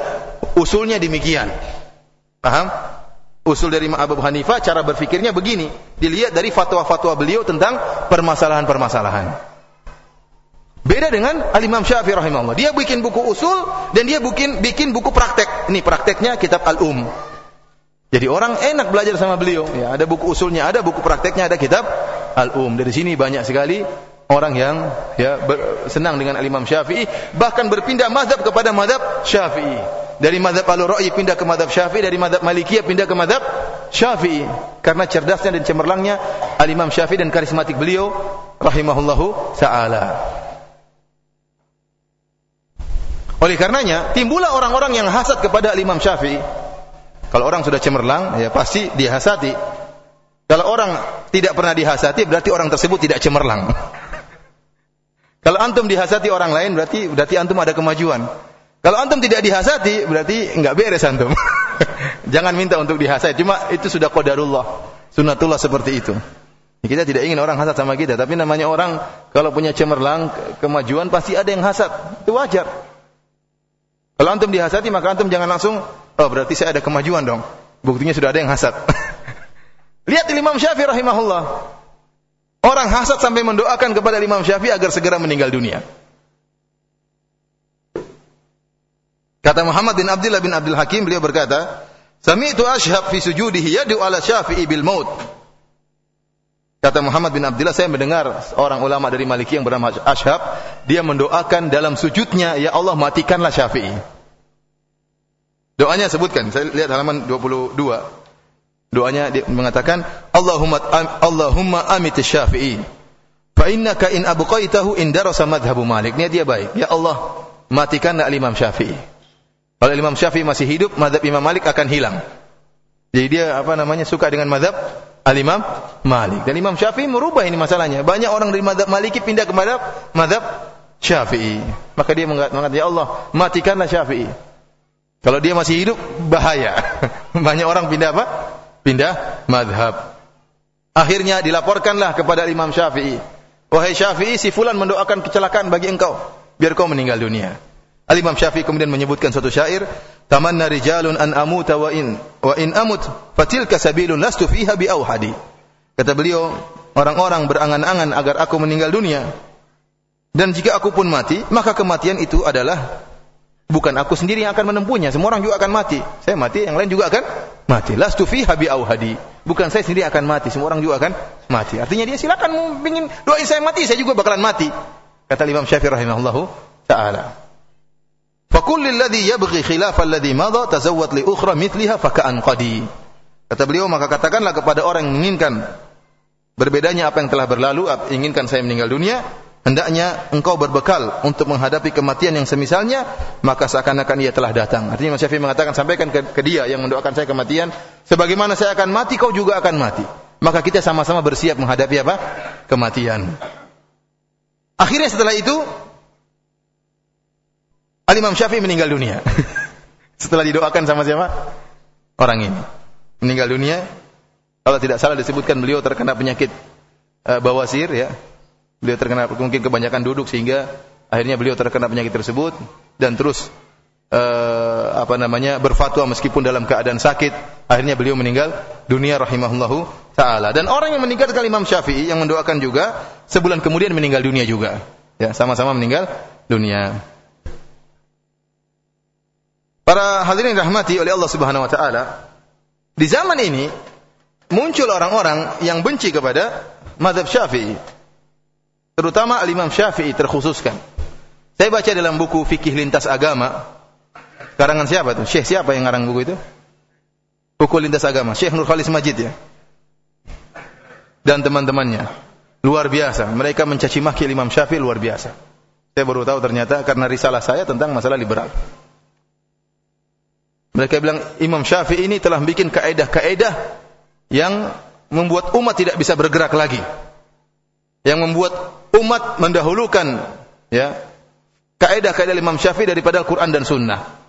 usulnya demikian. Paham? usul dari Abu Hanifah cara berfikirnya begini dilihat dari fatwa-fatwa beliau tentang permasalahan-permasalahan beda dengan Al-Imam Syafi'i rahimahullah. Dia bikin buku usul dan dia bikin bikin buku praktek. Ini prakteknya kitab Al-Um. Jadi orang enak belajar sama beliau. Ya ada buku usulnya ada buku prakteknya ada kitab Al-Um. Dari sini banyak sekali orang yang ya ber, senang dengan Al-Imam Syafi'i. Bahkan berpindah mazhab kepada mazhab Syafi'i. Dari madhab al-Ra'i pindah ke madhab Syafi'i, dari madhab Malikiyah pindah ke madhab Syafi'i. Karena cerdasnya dan cemerlangnya al-Imam Syafi'i dan karismatik beliau rahimahullahu ta'ala. Oleh karenanya, timbullah orang-orang yang hasad kepada al-Imam Syafi'i. Kalau orang sudah cemerlang, ya pasti dihasati. Kalau orang tidak pernah dihasati, berarti orang tersebut tidak cemerlang. *laughs* Kalau antum dihasati orang lain, berarti berarti antum ada kemajuan. Kalau antum tidak dihasati, berarti enggak beres antum. *laughs* Jangan minta untuk dihasati, cuma itu sudah qadarullah. Sunatullah seperti itu. Kita tidak ingin orang hasad sama kita, tapi namanya orang kalau punya cemerlang, kemajuan pasti ada yang hasad. Itu wajar. Kalau antum dihasati maka antum jangan langsung, oh berarti saya ada kemajuan dong. Buktinya sudah ada yang hasad. *laughs* Lihat Imam Syafi'i rahimahullah. Orang hasad sampai mendoakan kepada Imam Syafi'i agar segera meninggal dunia. Kata Muhammad bin Abdullah bin Abdul Hakim beliau berkata, "Sami'tu Ashhab fi sujudihi yad'u ala Syafi'i bil maut." Kata Muhammad bin Abdullah, saya mendengar orang ulama dari Maliki yang bernama Ashab, dia mendoakan dalam sujudnya, Ya Allah matikanlah Syafi'i. Doanya sebutkan, saya lihat halaman 22. Doanya dia mengatakan, Allahumma, Allahumma amit Syafi'i. Fa innaka in abqaitahu in darasa madhabu Malik. Ini dia baik. Ya Allah, matikanlah Imam Syafi'i. Kalau Imam Syafi'i masih hidup, madhab Imam Malik akan hilang. Jadi dia apa namanya suka dengan madhab Al-Imam Malik. Dan Imam Syafi'i merubah ini masalahnya. Banyak orang dari madhab Maliki pindah ke madhab, madhab Syafi'i. Maka dia mengatakan, Ya Allah, matikanlah Syafi'i. Kalau dia masih hidup, bahaya. *laughs* Banyak orang pindah apa? Pindah madhab. Akhirnya dilaporkanlah kepada Imam Syafi'i. Wahai Syafi'i, si fulan mendoakan kecelakaan bagi engkau. Biar kau meninggal dunia. Al-Imam Syafi'i kemudian menyebutkan suatu syair, "Tamanna rijalun an amuta wa in wa in amut fatilka sabilun lastu fiha bi auhadi." Kata beliau, orang-orang berangan-angan agar aku meninggal dunia. Dan jika aku pun mati, maka kematian itu adalah bukan aku sendiri yang akan menempuhnya, semua orang juga akan mati. Saya mati, yang lain juga akan mati. Lastu fiha bi auhadi. Bukan saya sendiri akan mati, semua orang juga akan mati. Artinya dia silakan ingin doain saya mati, saya juga bakalan mati. Kata Imam Syafi'i rahimahullahu taala. Fa kullil ladzi yabghi khilafal ladzi madha tazawwad li ukhra mithliha. Kata beliau maka katakanlah kepada orang yang menginginkan berbedanya apa yang telah berlalu, inginkan saya meninggal dunia, hendaknya engkau berbekal untuk menghadapi kematian yang semisalnya, maka seakan-akan ia telah datang. Artinya Mas Syafi'i mengatakan sampaikan ke, ke dia yang mendoakan saya kematian, sebagaimana saya akan mati kau juga akan mati. Maka kita sama-sama bersiap menghadapi apa? Kematian. Akhirnya setelah itu Al-Imam Syafi'i meninggal dunia. *laughs* Setelah didoakan sama siapa? Orang ini. Meninggal dunia. Kalau tidak salah disebutkan beliau terkena penyakit uh, bawasir ya. Beliau terkena mungkin kebanyakan duduk sehingga akhirnya beliau terkena penyakit tersebut dan terus uh, apa namanya berfatwa meskipun dalam keadaan sakit. Akhirnya beliau meninggal dunia rahimahullahu taala. Dan orang yang meninggal kali Imam Syafi'i yang mendoakan juga sebulan kemudian meninggal dunia juga. Ya, sama-sama meninggal dunia. Para hadirin rahmati oleh Allah Subhanahu wa taala, di zaman ini muncul orang-orang yang benci kepada mazhab Syafi'i. Terutama Al-Imam Syafi'i terkhususkan. Saya baca dalam buku Fikih Lintas Agama, karangan siapa tuh? Syekh siapa yang ngarang buku itu? Buku Lintas Agama, Syekh Nur Khalis Majid ya. Dan teman-temannya. Luar biasa. Mereka mencaci maki Imam Syafi'i luar biasa. Saya baru tahu ternyata karena risalah saya tentang masalah liberal. Mereka bilang Imam Syafi'i ini telah bikin kaedah-kaedah yang membuat umat tidak bisa bergerak lagi. Yang membuat umat mendahulukan ya kaedah-kaedah Imam Syafi'i daripada Al-Qur'an dan Sunnah.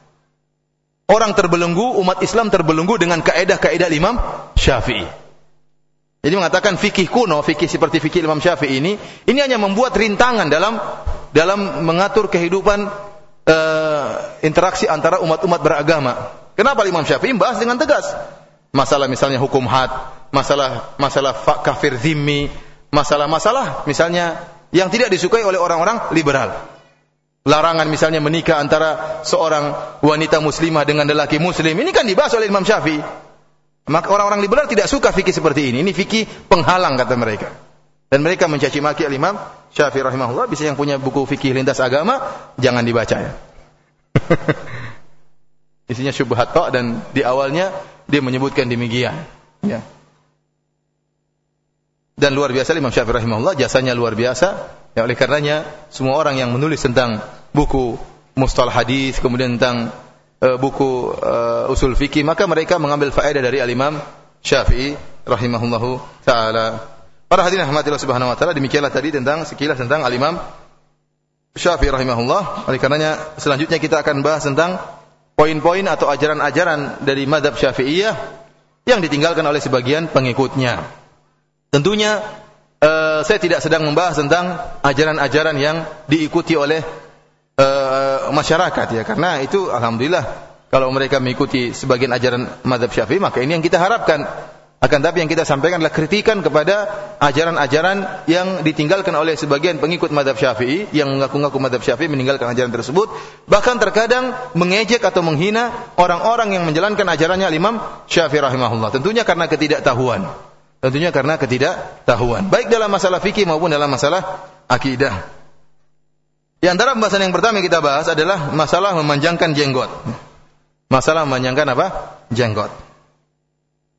Orang terbelenggu, umat Islam terbelenggu dengan kaedah-kaedah Imam Syafi'i. Jadi mengatakan fikih kuno, fikih seperti fikih Imam Syafi'i ini, ini hanya membuat rintangan dalam dalam mengatur kehidupan uh, interaksi antara umat-umat beragama. Kenapa Imam Syafi'i bahas dengan tegas? Masalah misalnya hukum had, masalah masalah kafir zimmi, masalah-masalah misalnya yang tidak disukai oleh orang-orang liberal. Larangan misalnya menikah antara seorang wanita muslimah dengan lelaki muslim. Ini kan dibahas oleh Imam Syafi'i. Maka orang-orang liberal tidak suka fikih seperti ini. Ini fikih penghalang kata mereka. Dan mereka mencaci maki al-Imam Syafi'i rahimahullah. Bisa yang punya buku fikih lintas agama, jangan dibaca ya. *laughs* Isinya syubhat tok dan di awalnya dia menyebutkan demikian. Ya. Dan luar biasa Imam Syafi'i rahimahullah jasanya luar biasa. Ya, oleh karenanya semua orang yang menulis tentang buku mustalah hadis kemudian tentang uh, buku uh, usul fikih maka mereka mengambil faedah dari al-Imam Syafi'i rahimahullahu taala. Para hadirin rahmatillah subhanahu wa taala demikianlah tadi tentang sekilas tentang al-Imam Syafi'i rahimahullah. Oleh karenanya selanjutnya kita akan bahas tentang poin-poin atau ajaran-ajaran dari madhab syafi'iyah yang ditinggalkan oleh sebagian pengikutnya. Tentunya uh, saya tidak sedang membahas tentang ajaran-ajaran yang diikuti oleh uh, masyarakat ya karena itu alhamdulillah kalau mereka mengikuti sebagian ajaran madhab syafi'i maka ini yang kita harapkan akan tapi yang kita sampaikan adalah kritikan kepada ajaran-ajaran yang ditinggalkan oleh sebagian pengikut madhab syafi'i yang mengaku-ngaku madhab syafi'i meninggalkan ajaran tersebut. Bahkan terkadang mengejek atau menghina orang-orang yang menjalankan ajarannya Imam Syafi'i rahimahullah. Tentunya karena ketidaktahuan. Tentunya karena ketidaktahuan. Baik dalam masalah fikih maupun dalam masalah akidah. Di antara pembahasan yang pertama yang kita bahas adalah masalah memanjangkan jenggot. Masalah memanjangkan apa? Jenggot.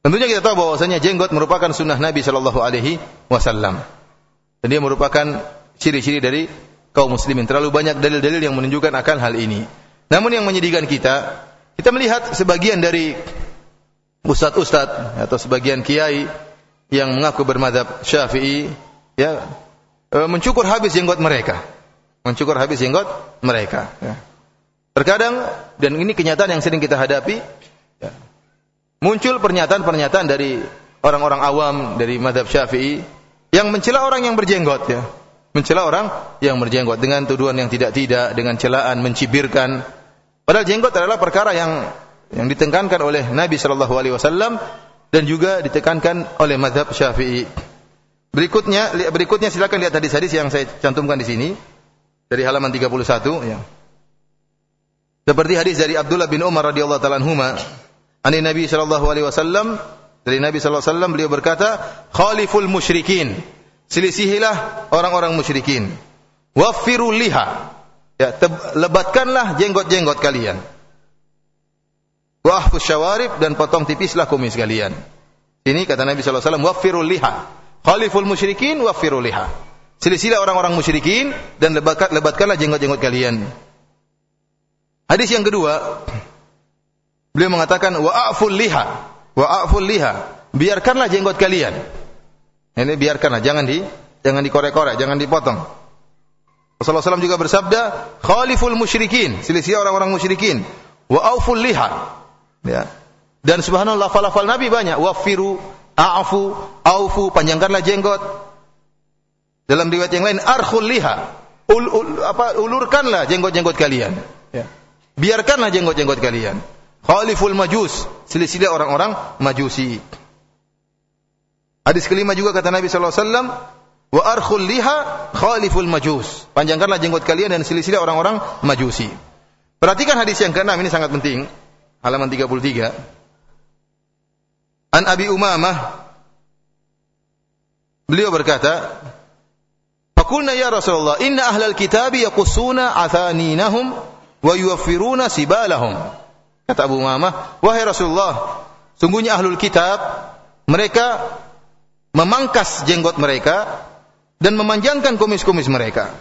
Tentunya kita tahu bahwasanya jenggot merupakan sunnah Nabi Shallallahu Alaihi Wasallam. Dan dia merupakan ciri-ciri dari kaum muslimin. Terlalu banyak dalil-dalil yang menunjukkan akan hal ini. Namun yang menyedihkan kita, kita melihat sebagian dari ustadz-ustadz atau sebagian kiai yang mengaku bermadhab syafi'i, ya, e, mencukur habis jenggot mereka. Mencukur habis jenggot mereka. Ya. Terkadang, dan ini kenyataan yang sering kita hadapi, ya, muncul pernyataan-pernyataan dari orang-orang awam dari madhab syafi'i yang mencela orang yang berjenggot ya. Mencela orang yang berjenggot dengan tuduhan yang tidak-tidak, dengan celaan, mencibirkan. Padahal jenggot adalah perkara yang yang ditekankan oleh Nabi Shallallahu Alaihi Wasallam dan juga ditekankan oleh madhab syafi'i. Berikutnya, berikutnya silakan lihat hadis-hadis yang saya cantumkan di sini dari halaman 31 ya. Seperti hadis dari Abdullah bin Umar radhiyallahu taala anhuma Ani Nabi sallallahu alaihi wasallam dari Nabi sallallahu alaihi wasallam beliau berkata, "Khaliful musyrikin." Selisihilah orang-orang musyrikin. Waffiru liha. Ya, lebatkanlah jenggot-jenggot kalian. Wa ahfus syawarib dan potong tipislah kumis kalian. Ini kata Nabi sallallahu alaihi wasallam, "Waffiru liha." Khaliful musyrikin waffiru liha. Selisihilah orang-orang musyrikin dan lebatkanlah jenggot-jenggot kalian. Hadis yang kedua, Beliau mengatakan wa'aful liha, wa'aful liha. Biarkanlah jenggot kalian. Ini biarkanlah, jangan di jangan dikorek-korek, jangan dipotong. Rasulullah SAW juga bersabda, khaliful musyrikin, selisih orang-orang musyrikin. Wa'aful liha. Ya. Dan subhanallah lafal-lafal Nabi banyak. Wafiru, a'afu, aufu, panjangkanlah jenggot. Dalam riwayat yang lain, arkhul liha. Ul, ul, apa, ulurkanlah jenggot-jenggot kalian. Ya. Biarkanlah jenggot-jenggot kalian. Khaliful majus, silsilah orang-orang majusi. Hadis kelima juga kata Nabi sallallahu alaihi wasallam, wa arkhul liha khaliful majus. Panjangkanlah jenggot kalian dan silsilah orang-orang majusi. Perhatikan hadis yang keenam ini sangat penting. Halaman 33. An Abi Umamah Beliau berkata, "Fakulna ya Rasulullah, inna ahlal kitabi yaqussuna athaninahum wa yuwaffiruna sibalahum." Kata Abu Umamah, "Wahai Rasulullah, sungguhnya ahlul kitab mereka memangkas jenggot mereka dan memanjangkan kumis-kumis mereka."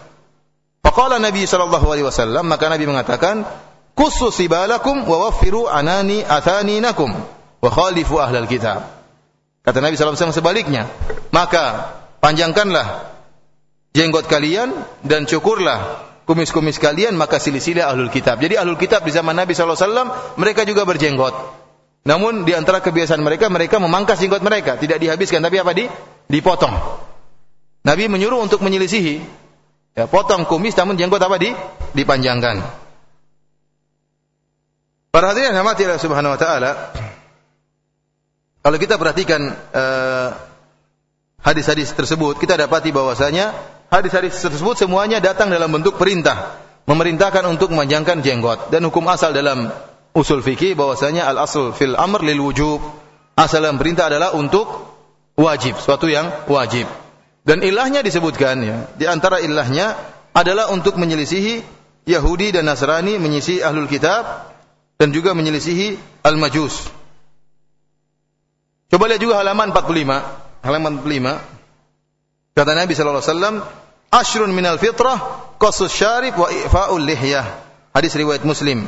Faqala Nabi sallallahu alaihi wasallam, maka Nabi mengatakan, "Qussu sibalakum wa waffiru anani athaninakum wa khalifu ahlal kitab." Kata Nabi sallallahu alaihi wasallam sebaliknya, maka panjangkanlah jenggot kalian dan cukurlah kumis-kumis kalian maka silsilah ahlul kitab. Jadi ahlul kitab di zaman Nabi SAW mereka juga berjenggot. Namun di antara kebiasaan mereka mereka memangkas jenggot mereka, tidak dihabiskan tapi apa di dipotong. Nabi menyuruh untuk menyelisihi. Ya, potong kumis namun jenggot apa di dipanjangkan. Para hadirin yang mati Subhanahu wa taala. Kalau kita perhatikan uh, hadis-hadis tersebut, kita dapati bahwasanya hadis-hadis tersebut semuanya datang dalam bentuk perintah, memerintahkan untuk memanjangkan jenggot dan hukum asal dalam usul fikih bahwasanya al asl fil amr lil wujub. Asal dalam perintah adalah untuk wajib, suatu yang wajib. Dan ilahnya disebutkan ya, di antara ilahnya adalah untuk menyelisihi Yahudi dan Nasrani menyisi ahlul kitab dan juga menyelisihi al-majus. Coba lihat juga halaman 45, halaman 45. Kata Nabi sallallahu alaihi wasallam, "Ashrun minal fitrah qasus syarib wa ifa'ul lihyah." Hadis riwayat Muslim.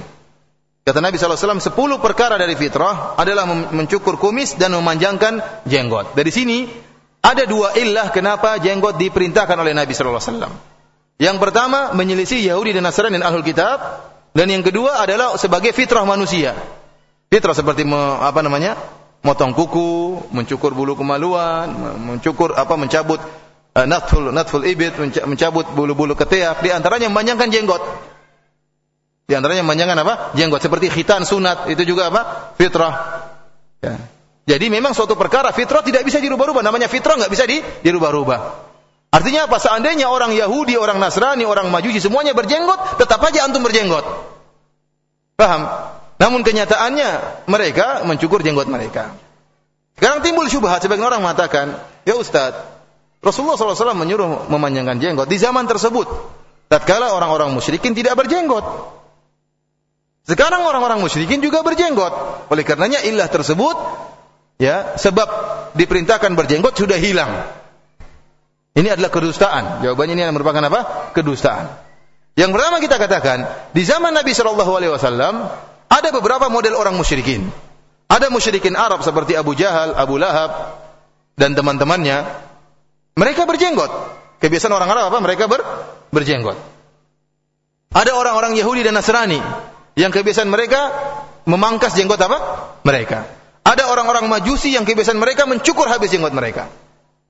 Kata Nabi wasallam, sepuluh perkara dari fitrah adalah mencukur kumis dan memanjangkan jenggot. Dari sini ada dua illah kenapa jenggot diperintahkan oleh Nabi wasallam. Yang pertama menyelisih Yahudi dan Nasrani dan Ahlul Kitab dan yang kedua adalah sebagai fitrah manusia. Fitrah seperti me, apa namanya? motong kuku, mencukur bulu kemaluan, mencukur apa mencabut uh, natful natful ibit mencabut bulu-bulu ketiak di antaranya memanjangkan jenggot Di antaranya memanjangkan apa? Jenggot seperti khitan sunat itu juga apa? Fitrah. Ya. Jadi memang suatu perkara fitrah tidak bisa dirubah-rubah. Namanya fitrah nggak bisa di, dirubah-rubah. Artinya apa? Seandainya orang Yahudi, orang Nasrani, orang Majusi semuanya berjenggot, tetap aja antum berjenggot. Paham? Namun kenyataannya mereka mencukur jenggot mereka. Sekarang timbul syubhat sebagian orang mengatakan, "Ya Ustaz, Rasulullah SAW menyuruh memanjangkan jenggot di zaman tersebut. Tatkala orang-orang musyrikin tidak berjenggot. Sekarang orang-orang musyrikin juga berjenggot. Oleh karenanya ilah tersebut ya sebab diperintahkan berjenggot sudah hilang. Ini adalah kedustaan. Jawabannya ini merupakan apa? Kedustaan. Yang pertama kita katakan, di zaman Nabi Shallallahu Alaihi Wasallam ada beberapa model orang musyrikin. Ada musyrikin Arab seperti Abu Jahal, Abu Lahab, dan teman-temannya mereka berjenggot. Kebiasaan orang Arab apa? Mereka ber, berjenggot. Ada orang-orang Yahudi dan Nasrani yang kebiasaan mereka memangkas jenggot apa? Mereka. Ada orang-orang Majusi yang kebiasaan mereka mencukur habis jenggot mereka.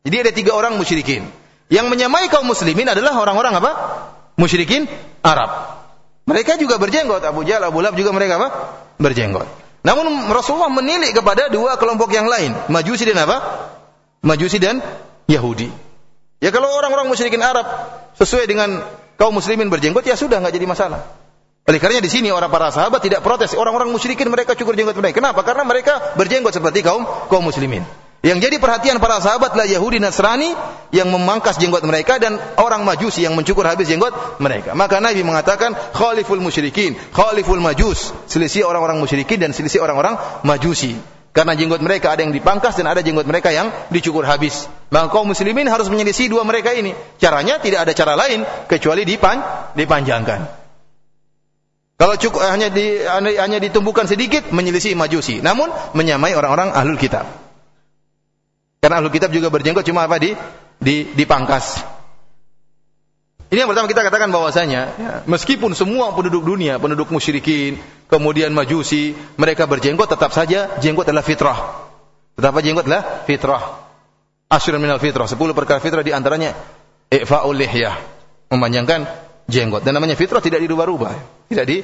Jadi ada tiga orang musyrikin. Yang menyamai kaum muslimin adalah orang-orang apa? Musyrikin Arab. Mereka juga berjenggot. Abu Jahal, Abu Lahab juga mereka apa? Berjenggot. Namun Rasulullah menilik kepada dua kelompok yang lain. Majusi dan apa? Majusi dan Yahudi. Ya kalau orang-orang musyrikin Arab sesuai dengan kaum muslimin berjenggot ya sudah nggak jadi masalah. Oleh karenanya di sini orang para sahabat tidak protes. Orang-orang musyrikin mereka cukur jenggot mereka. Kenapa? Karena mereka berjenggot seperti kaum kaum muslimin. Yang jadi perhatian para sahabat adalah Yahudi Nasrani yang memangkas jenggot mereka dan orang Majusi yang mencukur habis jenggot mereka. Maka Nabi mengatakan khaliful musyrikin, khaliful majus, selisih orang-orang musyrikin dan selisih orang-orang Majusi. Karena jenggot mereka ada yang dipangkas dan ada jenggot mereka yang dicukur habis. Maka kaum muslimin harus menyelisih dua mereka ini. Caranya tidak ada cara lain kecuali dipan, dipanjangkan. Kalau cukup hanya di, hanya ditumbuhkan sedikit menyelisih majusi, namun menyamai orang-orang ahlul kitab. Karena ahlul kitab juga berjenggot cuma apa di, di dipangkas. Ini yang pertama kita katakan bahwasanya ya, meskipun semua penduduk dunia, penduduk musyrikin, kemudian majusi, mereka berjenggot tetap saja jenggot adalah fitrah. Tetap jenggot adalah fitrah. Asyurun minal fitrah, sepuluh perkara fitrah di antaranya lihyah, memanjangkan jenggot. Dan namanya fitrah tidak dirubah-rubah, tidak di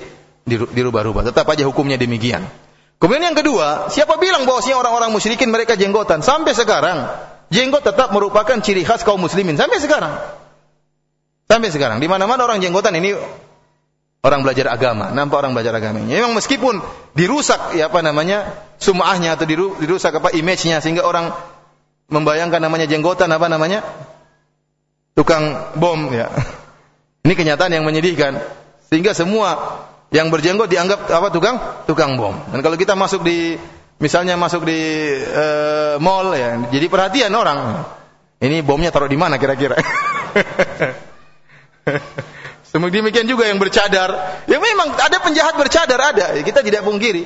dirubah-rubah. Tetap aja hukumnya demikian. Kemudian yang kedua, siapa bilang bahwasanya orang-orang musyrikin mereka jenggotan? Sampai sekarang, jenggot tetap merupakan ciri khas kaum muslimin sampai sekarang. Sampai sekarang, di mana-mana orang jenggotan ini orang belajar agama, nampak orang belajar agamanya. Memang meskipun dirusak ya apa namanya sumahnya atau dirusak apa image-nya sehingga orang membayangkan namanya jenggotan apa namanya tukang bom ya. *laughs* Ini kenyataan yang menyedihkan. Sehingga semua yang berjenggot dianggap apa tukang tukang bom. Dan kalau kita masuk di misalnya masuk di uh, mall ya, jadi perhatian orang. Ini bomnya taruh di mana kira-kira? *laughs* Demikian juga yang bercadar. Ya memang ada penjahat bercadar ada. Ya, kita tidak pungkiri.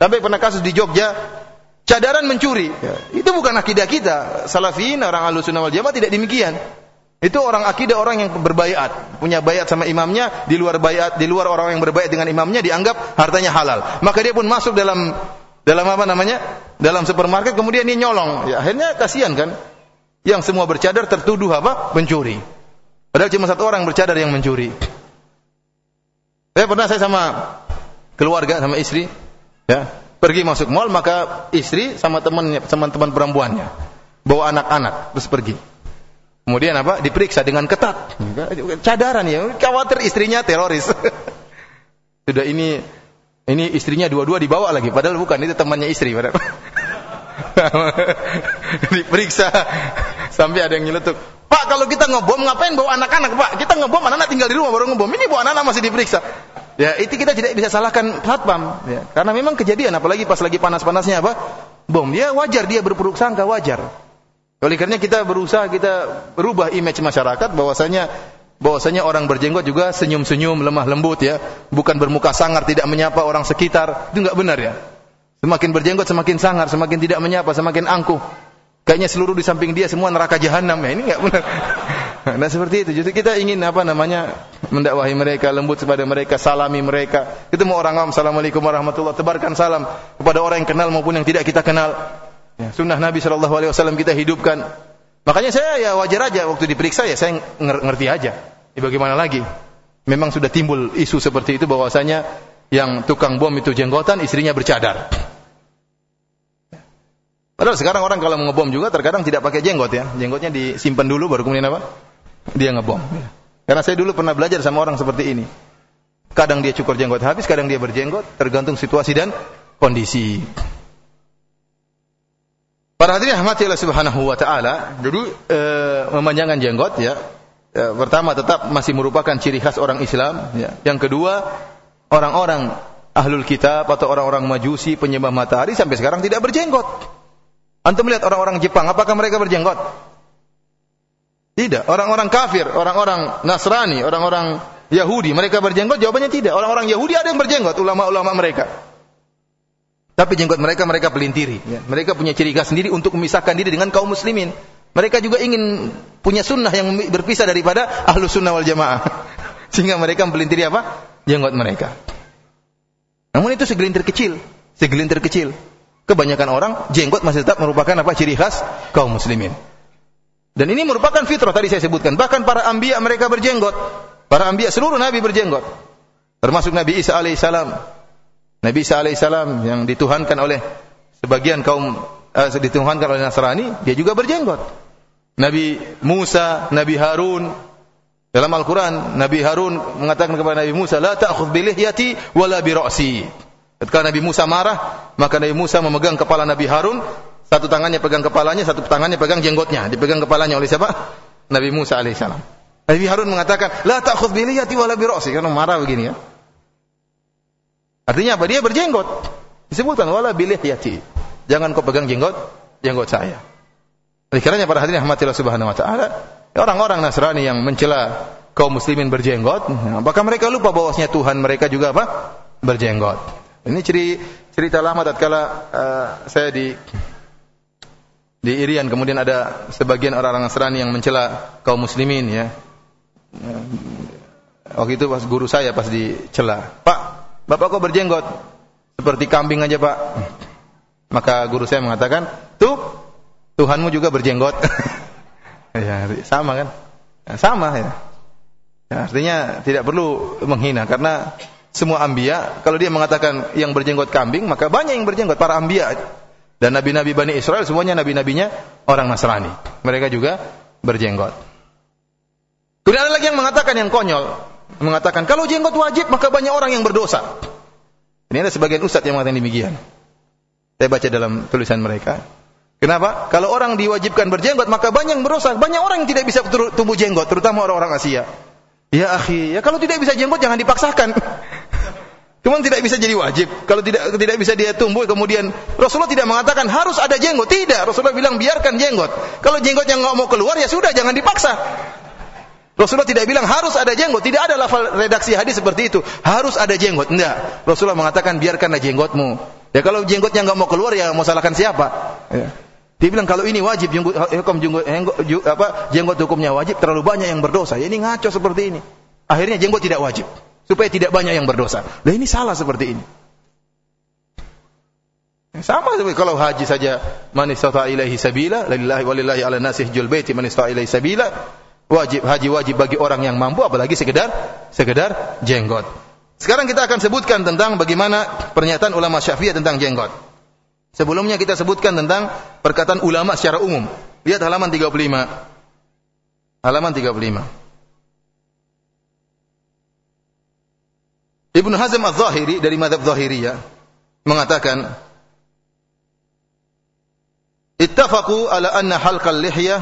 Sampai pernah kasus di Jogja, cadaran mencuri. Ya, itu bukan akidah kita. Salafin, orang ahlu sunnah wal jamaah tidak demikian. Itu orang akidah orang yang berbayat, punya bayat sama imamnya, di luar bayat, di luar orang yang berbayat dengan imamnya dianggap hartanya halal. Maka dia pun masuk dalam dalam apa namanya? Dalam supermarket kemudian dia nyolong. Ya, akhirnya kasihan kan? Yang semua bercadar tertuduh apa? Mencuri. Padahal cuma satu orang bercadar yang mencuri. Saya pernah saya sama keluarga sama istri, ya pergi masuk mall maka istri sama temannya sama teman perempuannya bawa anak-anak terus pergi. Kemudian apa? Diperiksa dengan ketat. Cadaran ya, khawatir istrinya teroris. *laughs* Sudah ini ini istrinya dua-dua dibawa lagi padahal bukan itu temannya istri. *laughs* Diperiksa *laughs* sampai ada yang nyeletuk. Pak, kalau kita ngebom ngapain bawa anak-anak, Pak? Kita ngebom anak-anak tinggal di rumah baru ngebom. Ini bawa anak-anak masih diperiksa. Ya, itu kita tidak bisa salahkan satpam, ya. Karena memang kejadian apalagi pas lagi panas-panasnya apa? Bom. Dia wajar dia berpuruk sangka wajar. Oleh karena kita berusaha kita berubah image masyarakat bahwasanya bahwasanya orang berjenggot juga senyum-senyum, lemah lembut ya, bukan bermuka sangar, tidak menyapa orang sekitar. Itu enggak benar ya. Semakin berjenggot semakin sangar, semakin tidak menyapa, semakin angkuh. Kayaknya seluruh di samping dia semua neraka jahanam ya. Ini enggak benar. *laughs* Nah seperti itu. Jadi kita ingin apa namanya mendakwahi mereka, lembut kepada mereka, salami mereka. Kita mau orang awam, assalamualaikum warahmatullah, tebarkan salam kepada orang yang kenal maupun yang tidak kita kenal. Ya, sunnah Nabi Shallallahu Alaihi Wasallam kita hidupkan. Makanya saya ya wajar aja waktu diperiksa ya saya ngerti aja. Ya, bagaimana lagi? memang sudah timbul isu seperti itu bahwasanya yang tukang bom itu jenggotan, istrinya bercadar. Padahal sekarang orang kalau ngebom juga terkadang tidak pakai jenggot ya. Jenggotnya disimpan dulu baru kemudian apa? Dia ngebom. Karena saya dulu pernah belajar sama orang seperti ini. Kadang dia cukur jenggot habis, kadang dia berjenggot, tergantung situasi dan kondisi. Para hadirin rahmati Allah Subhanahu wa taala, jadi e, memanjangkan jenggot ya. E, pertama tetap masih merupakan ciri khas orang Islam ya. Yang kedua, orang-orang ahlul kitab atau orang-orang majusi penyembah matahari sampai sekarang tidak berjenggot. Antum melihat orang-orang Jepang, apakah mereka berjenggot? Tidak. Orang-orang kafir, orang-orang Nasrani, orang-orang Yahudi, mereka berjenggot? Jawabannya tidak. Orang-orang Yahudi ada yang berjenggot, ulama-ulama mereka. Tapi jenggot mereka mereka pelintiri. Ya. Mereka punya ciri khas sendiri untuk memisahkan diri dengan kaum muslimin. Mereka juga ingin punya sunnah yang berpisah daripada ahlu sunnah wal jamaah. *laughs* Sehingga mereka pelintiri apa? Jenggot mereka. Namun itu segelintir kecil. Segelintir kecil kebanyakan orang jenggot masih tetap merupakan apa ciri khas kaum muslimin. Dan ini merupakan fitrah tadi saya sebutkan. Bahkan para anbiya mereka berjenggot. Para anbiya seluruh nabi berjenggot. Termasuk Nabi Isa alaihissalam. Nabi Isa alaihissalam yang dituhankan oleh sebagian kaum uh, dituhankan oleh Nasrani, dia juga berjenggot. Nabi Musa, Nabi Harun dalam Al-Qur'an Nabi Harun mengatakan kepada Nabi Musa, "La ta'khudh bi lihyati wala bi ra'si." Ketika Nabi Musa marah, maka Nabi Musa memegang kepala Nabi Harun, satu tangannya pegang kepalanya, satu tangannya pegang jenggotnya. Dipegang kepalanya oleh siapa? Nabi Musa alaihissalam. Nabi Harun mengatakan, "La ta'khudh bi liyati wala bi ra'si." Karena marah begini ya. Artinya apa? Dia berjenggot. Disebutkan wala bi liyati. Jangan kau pegang jenggot, jenggot saya. Oleh karenanya para hadirin rahmatillah subhanahu wa taala, orang-orang Nasrani yang mencela kaum muslimin berjenggot, apakah mereka lupa bahwasanya Tuhan mereka juga apa? Berjenggot. Ini ciri cerita lama tatkala uh, saya di di Irian kemudian ada sebagian orang-orang Nasrani yang mencela kaum muslimin ya. Waktu itu pas guru saya pas dicela, "Pak, Bapak kok berjenggot? Seperti kambing aja, Pak." Maka guru saya mengatakan, "Tuh, Tuhanmu juga berjenggot." *laughs* ya, sama kan? Ya, sama ya. ya. Artinya tidak perlu menghina karena semua ambia, kalau dia mengatakan yang berjenggot kambing, maka banyak yang berjenggot para ambia. Dan nabi-nabi Bani Israel semuanya nabi-nabinya orang Nasrani. Mereka juga berjenggot. Kemudian ada lagi yang mengatakan yang konyol, mengatakan kalau jenggot wajib maka banyak orang yang berdosa. Ini ada sebagian ustadz yang mengatakan demikian. Saya baca dalam tulisan mereka. Kenapa? Kalau orang diwajibkan berjenggot maka banyak yang berdosa. Banyak orang yang tidak bisa tumbuh jenggot, terutama orang-orang Asia. Ya akhi, ya kalau tidak bisa jenggot jangan dipaksakan. Kemudian tidak bisa jadi wajib. Kalau tidak tidak bisa dia tumbuh kemudian Rasulullah tidak mengatakan harus ada jenggot. Tidak, Rasulullah bilang biarkan jenggot. Kalau jenggotnya nggak mau keluar ya sudah jangan dipaksa. Rasulullah tidak bilang harus ada jenggot. Tidak ada lafal redaksi hadis seperti itu. Harus ada jenggot. Tidak. Rasulullah mengatakan biarkanlah jenggotmu. Ya kalau jenggotnya nggak mau keluar ya mau salahkan siapa? Ya. Dia bilang kalau ini wajib jenggot, hukum jenggot, apa, jenggot hukumnya wajib terlalu banyak yang berdosa. Ya, ini ngaco seperti ini. Akhirnya jenggot tidak wajib supaya tidak banyak yang berdosa. Nah ini salah seperti ini. Sama seperti kalau haji saja man istata ilaihi sabila lillahi walillahi ala nasi hajjul baiti man istata ilaihi sabila wajib haji wajib bagi orang yang mampu apalagi sekedar sekedar jenggot. Sekarang kita akan sebutkan tentang bagaimana pernyataan ulama Syafi'iyah tentang jenggot. Sebelumnya kita sebutkan tentang perkataan ulama secara umum. Lihat halaman 35. Halaman 35. Ibnu Hazm Az-Zahiri dari madhab Zahiriyah mengatakan Ittafaqu ala anna halqal lihyah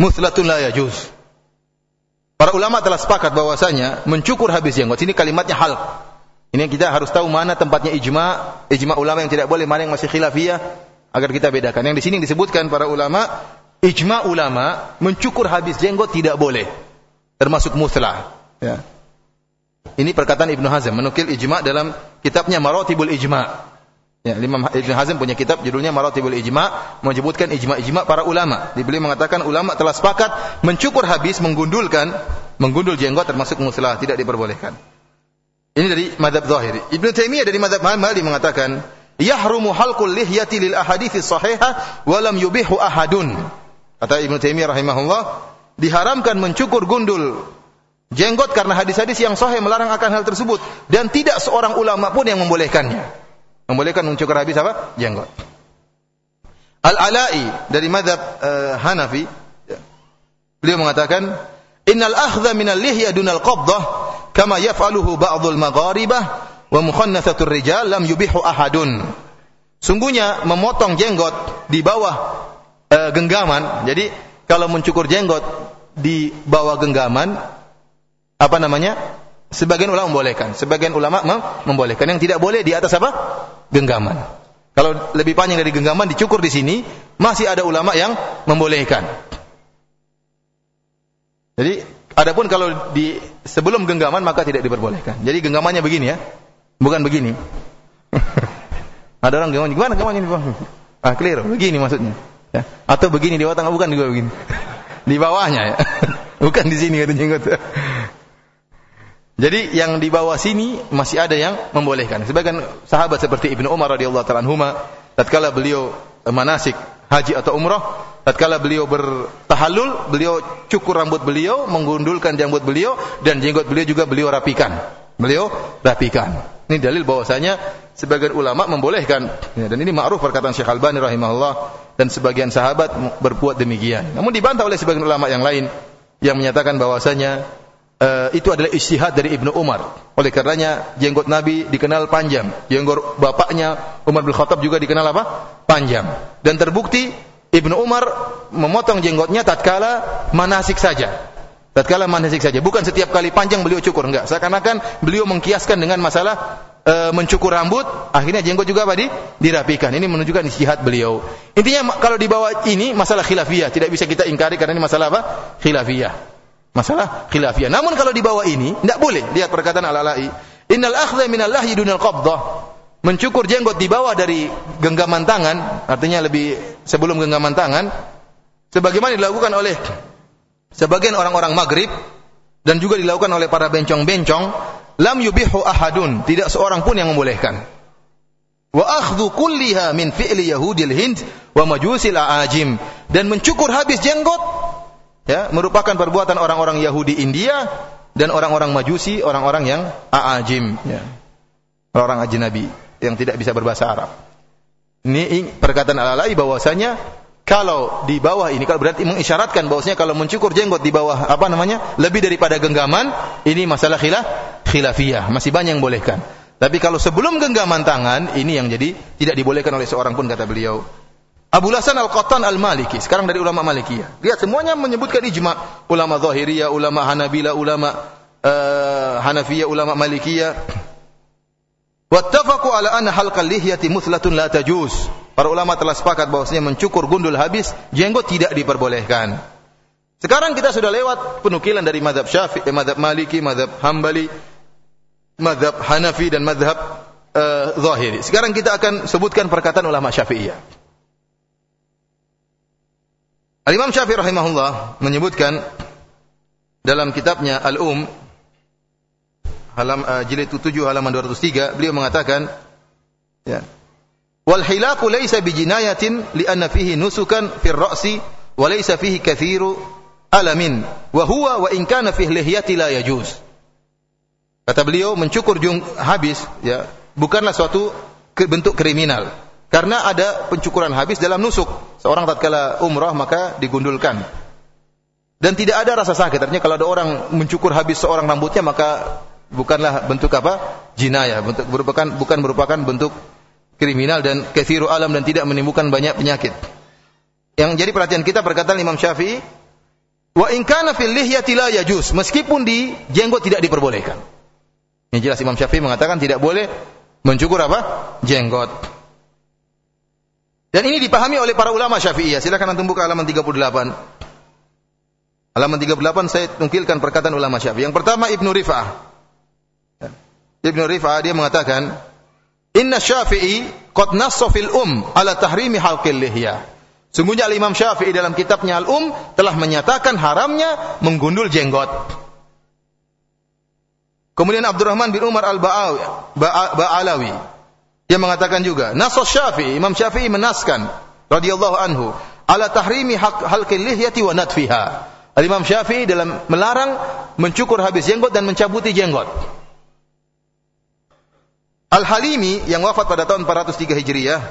muthlatun la yajuz. Para ulama telah sepakat bahwasanya mencukur habis jenggot ini kalimatnya halq ini kita harus tahu mana tempatnya ijma, ijma ulama yang tidak boleh, mana yang masih khilafiyah agar kita bedakan. Yang di sini disebutkan para ulama, ijma ulama mencukur habis jenggot tidak boleh. Termasuk muslah. Ya. Ini perkataan Ibnu Hazm menukil ijma dalam kitabnya Maratibul Ijma. Ya, Imam Hazm punya kitab judulnya Maratibul Ijma menyebutkan ijma-ijma para ulama. Dibeli mengatakan ulama telah sepakat mencukur habis menggundulkan menggundul jenggot termasuk muslah tidak diperbolehkan. Ini dari madhab zahiri. Ibnu Taimiyah dari madhab Maliki mengatakan, "Yahrumu halqul lihyati lil ahadithi sahihah wa lam yubihu ahadun." Kata Ibnu Taimiyah rahimahullah, diharamkan mencukur gundul jenggot karena hadis-hadis yang sahih melarang akan hal tersebut dan tidak seorang ulama pun yang membolehkannya. Membolehkan mencukur habis apa? Jenggot. Al-Ala'i dari madhab uh, Hanafi beliau mengatakan innal akhdha minal lihya dunal qabdah kama yaf'aluhu ba'dul magharibah wa mukhannathatur rijal lam yubihu ahadun. Sungguhnya memotong jenggot di bawah uh, genggaman. Jadi kalau mencukur jenggot di bawah genggaman apa namanya? Sebagian ulama membolehkan, sebagian ulama membolehkan. Yang tidak boleh di atas apa? Genggaman. Kalau lebih panjang dari genggaman dicukur di sini, masih ada ulama yang membolehkan. Jadi, adapun kalau di sebelum genggaman maka tidak diperbolehkan. Jadi genggamannya begini ya, bukan begini. *laughs* ada orang genggaman gimana genggamannya ini bang? Ah clear, begini maksudnya. Ya. Atau begini di bawah bukan juga begini. *laughs* Di bawahnya ya. *laughs* bukan di sini ada jenggot. Jadi yang di bawah sini masih ada yang membolehkan. Sebagian sahabat seperti Ibnu Umar radhiyallahu taala anhuma tatkala beliau manasik haji atau umrah, tatkala beliau bertahallul, beliau cukur rambut beliau, menggundulkan janggut beliau dan jenggot beliau juga beliau rapikan. Beliau rapikan. Ini dalil bahwasanya sebagian ulama membolehkan. Ya, dan ini ma'ruf perkataan Syekh Albani rahimahullah dan sebagian sahabat berbuat demikian. Namun dibantah oleh sebagian ulama yang lain yang menyatakan bahwasanya uh, itu adalah istihad dari Ibnu Umar. Oleh karenanya jenggot Nabi dikenal panjang. Jenggot bapaknya Umar bin Khattab juga dikenal apa? Panjang. Dan terbukti Ibnu Umar memotong jenggotnya tatkala manasik saja. Tatkala manasik saja, bukan setiap kali panjang beliau cukur enggak. Seakan-akan beliau mengkiaskan dengan masalah e, mencukur rambut, akhirnya jenggot juga apa di dirapikan. Ini menunjukkan istihad beliau. Intinya kalau di bawah ini masalah khilafiyah, tidak bisa kita ingkari karena ini masalah apa? Khilafiyah. Masalah khilafiyah. Namun kalau di bawah ini tidak boleh. Lihat perkataan Al-Ala'i. Innal akhdha minal lahyi dunal. Mencukur jenggot di bawah dari genggaman tangan, artinya lebih sebelum genggaman tangan, sebagaimana dilakukan oleh sebagian orang-orang Maghrib dan juga dilakukan oleh para bencong-bencong, lam yubihu ahadun, tidak seorang pun yang membolehkan. Wa akhdhu kulliha min fi'li yahudil Hind wa majusil aajim dan mencukur habis jenggot ya merupakan perbuatan orang-orang Yahudi India dan orang-orang Majusi, orang-orang yang aajim, ya. orang ajnabi yang tidak bisa berbahasa Arab. Ini perkataan Al-Alai bahwasanya kalau di bawah ini kalau berarti mengisyaratkan bahwasanya kalau mencukur jenggot di bawah apa namanya lebih daripada genggaman ini masalah khilaf khilafiyah masih banyak yang bolehkan. Tapi kalau sebelum genggaman tangan ini yang jadi tidak dibolehkan oleh seorang pun kata beliau. Abu Hasan Al-Qattan Al-Maliki, sekarang dari ulama Malikiyah. Lihat semuanya menyebutkan ijma. Ulama Zahiriyah, ulama Hanabila, ulama uh, Hanafiyah, ulama Malikiyah. Wattafaqu ala anna halqal lihyati muthlatun la tajuz. Para ulama telah sepakat bahwasanya mencukur gundul habis jenggot tidak diperbolehkan. Sekarang kita sudah lewat penukilan dari madhab Syafi'i, madhab Maliki, madhab Hambali, madhab Hanafi dan madhab uh, Zahiri. Sekarang kita akan sebutkan perkataan ulama Syafi'iyah. Al-Imam Syafi'i rahimahullah menyebutkan dalam kitabnya Al-Um halam uh, jilid 7 halaman 203 beliau mengatakan ya wal hilaku laysa bijinayatin li anna fihi nusukan fir ra'si wa laysa fihi kathiru alamin wa huwa wa in kana lihyati la yajuz kata beliau mencukur jung habis ya bukanlah suatu bentuk kriminal karena ada pencukuran habis dalam nusuk. Seorang tatkala umrah maka digundulkan. Dan tidak ada rasa sakit. Artinya kalau ada orang mencukur habis seorang rambutnya maka bukanlah bentuk apa? Jinayah. Bentuk merupakan bukan merupakan bentuk kriminal dan kathiru alam dan tidak menimbulkan banyak penyakit. Yang jadi perhatian kita perkataan Imam Syafi'i, wa in kana fil lihyati la meskipun di jenggot tidak diperbolehkan. Yang jelas Imam Syafi'i mengatakan tidak boleh mencukur apa? Jenggot. Dan ini dipahami oleh para ulama Syafi'iyah. Silakan antum buka halaman 38. Halaman 38 saya tungkilkan perkataan ulama Syafi'i. Yang pertama Ibnu Rifa'ah. Ibnu Rifa'ah dia mengatakan, "Inna Syafi'i qad nassa fil um ala tahrimi halqil lihya." Sungguhnya Imam Syafi'i dalam kitabnya Al-Um telah menyatakan haramnya menggundul jenggot. Kemudian Abdurrahman bin Umar Al-Ba'alawi dia mengatakan juga, Nasos Syafi'i, Imam Syafi'i menaskan radhiyallahu anhu ala tahrimi halqil lihyati wa natfiha. Al Imam Syafi'i dalam melarang mencukur habis jenggot dan mencabuti jenggot. Al-Halimi yang wafat pada tahun 403 Hijriah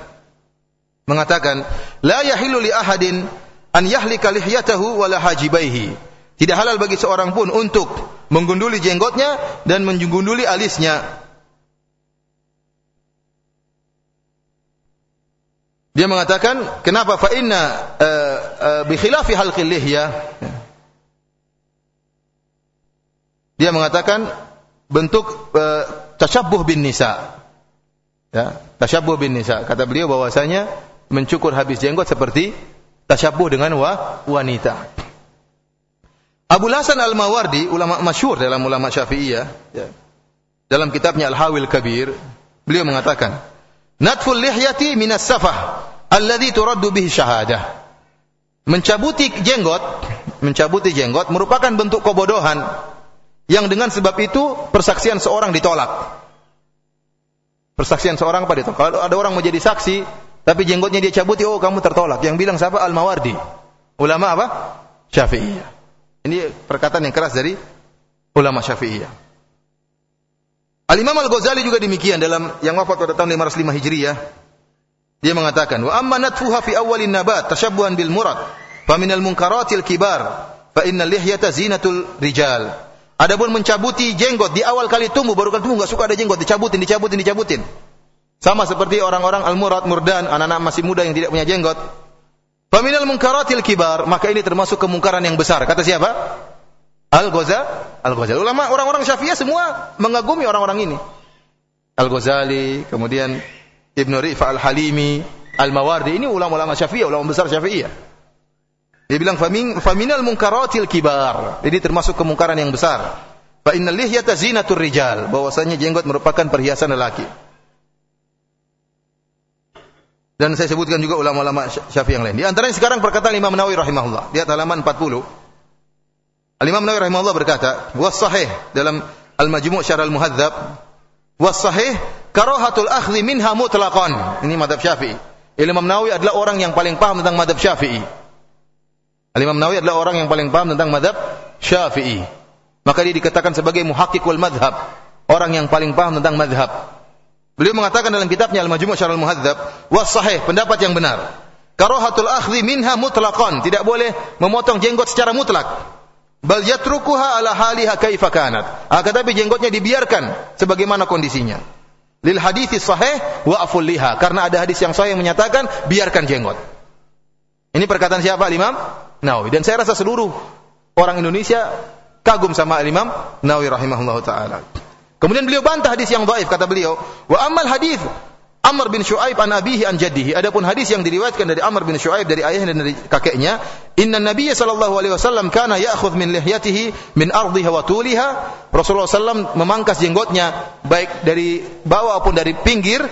mengatakan, "La yahillu li ahadin an yahlika lihyatahu wala hajibaihi." Tidak halal bagi seorang pun untuk menggunduli jenggotnya dan menggunduli alisnya. Dia mengatakan, kenapa? Fa inna uh, uh, bi khilafi halqil lihya. Dia mengatakan bentuk uh, tashabbuh bin nisa. Ya, tashabbuh bin nisa. Kata beliau bahwasanya mencukur habis jenggot seperti tashabbuh dengan wa, wanita. Abu Hasan Al-Mawardi, ulama masyhur dalam ulama Syafi'iyah, ya. dalam kitabnya Al-Hawil Kabir, beliau mengatakan, Natful lihyati minas safah alladhi turaddu bihi syahadah. Mencabuti jenggot, mencabuti jenggot merupakan bentuk kebodohan yang dengan sebab itu persaksian seorang ditolak. Persaksian seorang apa ditolak? Kalau ada orang mau jadi saksi, tapi jenggotnya dia cabuti, oh kamu tertolak. Yang bilang siapa? Al-Mawardi. Ulama apa? Syafi'iyah. Ini perkataan yang keras dari ulama Syafi'iyah. Al-Imam Al-Ghazali juga demikian dalam yang wafat pada tahun 505 Hijriah. Dia mengatakan, "Wa amma natfuha fi awwalin nabat tashabbuhan bil murad, fa minal munkaratil kibar, fa innal lihyata zinatul rijal." Adapun mencabuti jenggot di awal kali tumbuh, baru kali tumbuh enggak suka ada jenggot, dicabutin, dicabutin, dicabutin. Sama seperti orang-orang al-murad, murdan, anak-anak masih muda yang tidak punya jenggot. Fa minal munkaratil kibar, maka ini termasuk kemungkaran yang besar. Kata siapa? Al-Ghazali, Al-Ghazali. Ulama orang-orang Syafi'iyah semua mengagumi orang-orang ini. Al-Ghazali, kemudian Ibn Rifa Al-Halimi, Al-Mawardi. Ini ulama-ulama Syafi'iyah, ulama besar Syafi'iyah. Dia bilang famin faminal munkaratil kibar. Ini termasuk kemungkaran yang besar. Fa innal lihyata zinatur rijal. Bahwasanya jenggot merupakan perhiasan lelaki. Dan saya sebutkan juga ulama-ulama Syafi'i yang lain. Di antaranya sekarang perkataan Imam Nawawi rahimahullah. Lihat halaman 40. Al-Imam Nawawi rahimahullah berkata, "Was sahih dalam Al-Majmu' Syarah Al-Muhadzab, was sahih karahatul akhdhi minha mutlaqan." Ini madhab Syafi'i. Imam Nawawi adalah orang yang paling paham tentang madhab Syafi'i. Al-Imam Nawawi adalah orang yang paling paham tentang madhab Syafi'i. Maka dia dikatakan sebagai muhaqqiq wal madhab, orang yang paling paham tentang madhab. Beliau mengatakan dalam kitabnya Al-Majmu' Syarah Al-Muhadzab, was sahih, pendapat yang benar. Karahatul akhdhi minha mutlaqan, tidak boleh memotong jenggot secara mutlak. Bal yatrukuha ala haliha kaifa kanat. Akan ah, tapi jenggotnya dibiarkan sebagaimana kondisinya. Lil hadithi sahih wa aful liha. Karena ada hadis yang sahih yang menyatakan biarkan jenggot. Ini perkataan siapa Imam Nawawi dan saya rasa seluruh orang Indonesia kagum sama Imam Nawawi rahimahullah taala. Kemudian beliau bantah hadis yang dhaif kata beliau, wa amal hadis Amr bin Shu'aib an abihi an jaddihi. Adapun hadis yang diriwayatkan dari Amr bin Shu'aib dari ayahnya dan dari kakeknya, inna Nabiy sallallahu alaihi wasallam kana ya'khudh min lihyatihi min ardiha wa tuliha. Rasulullah sallam memangkas jenggotnya baik dari bawah maupun dari pinggir.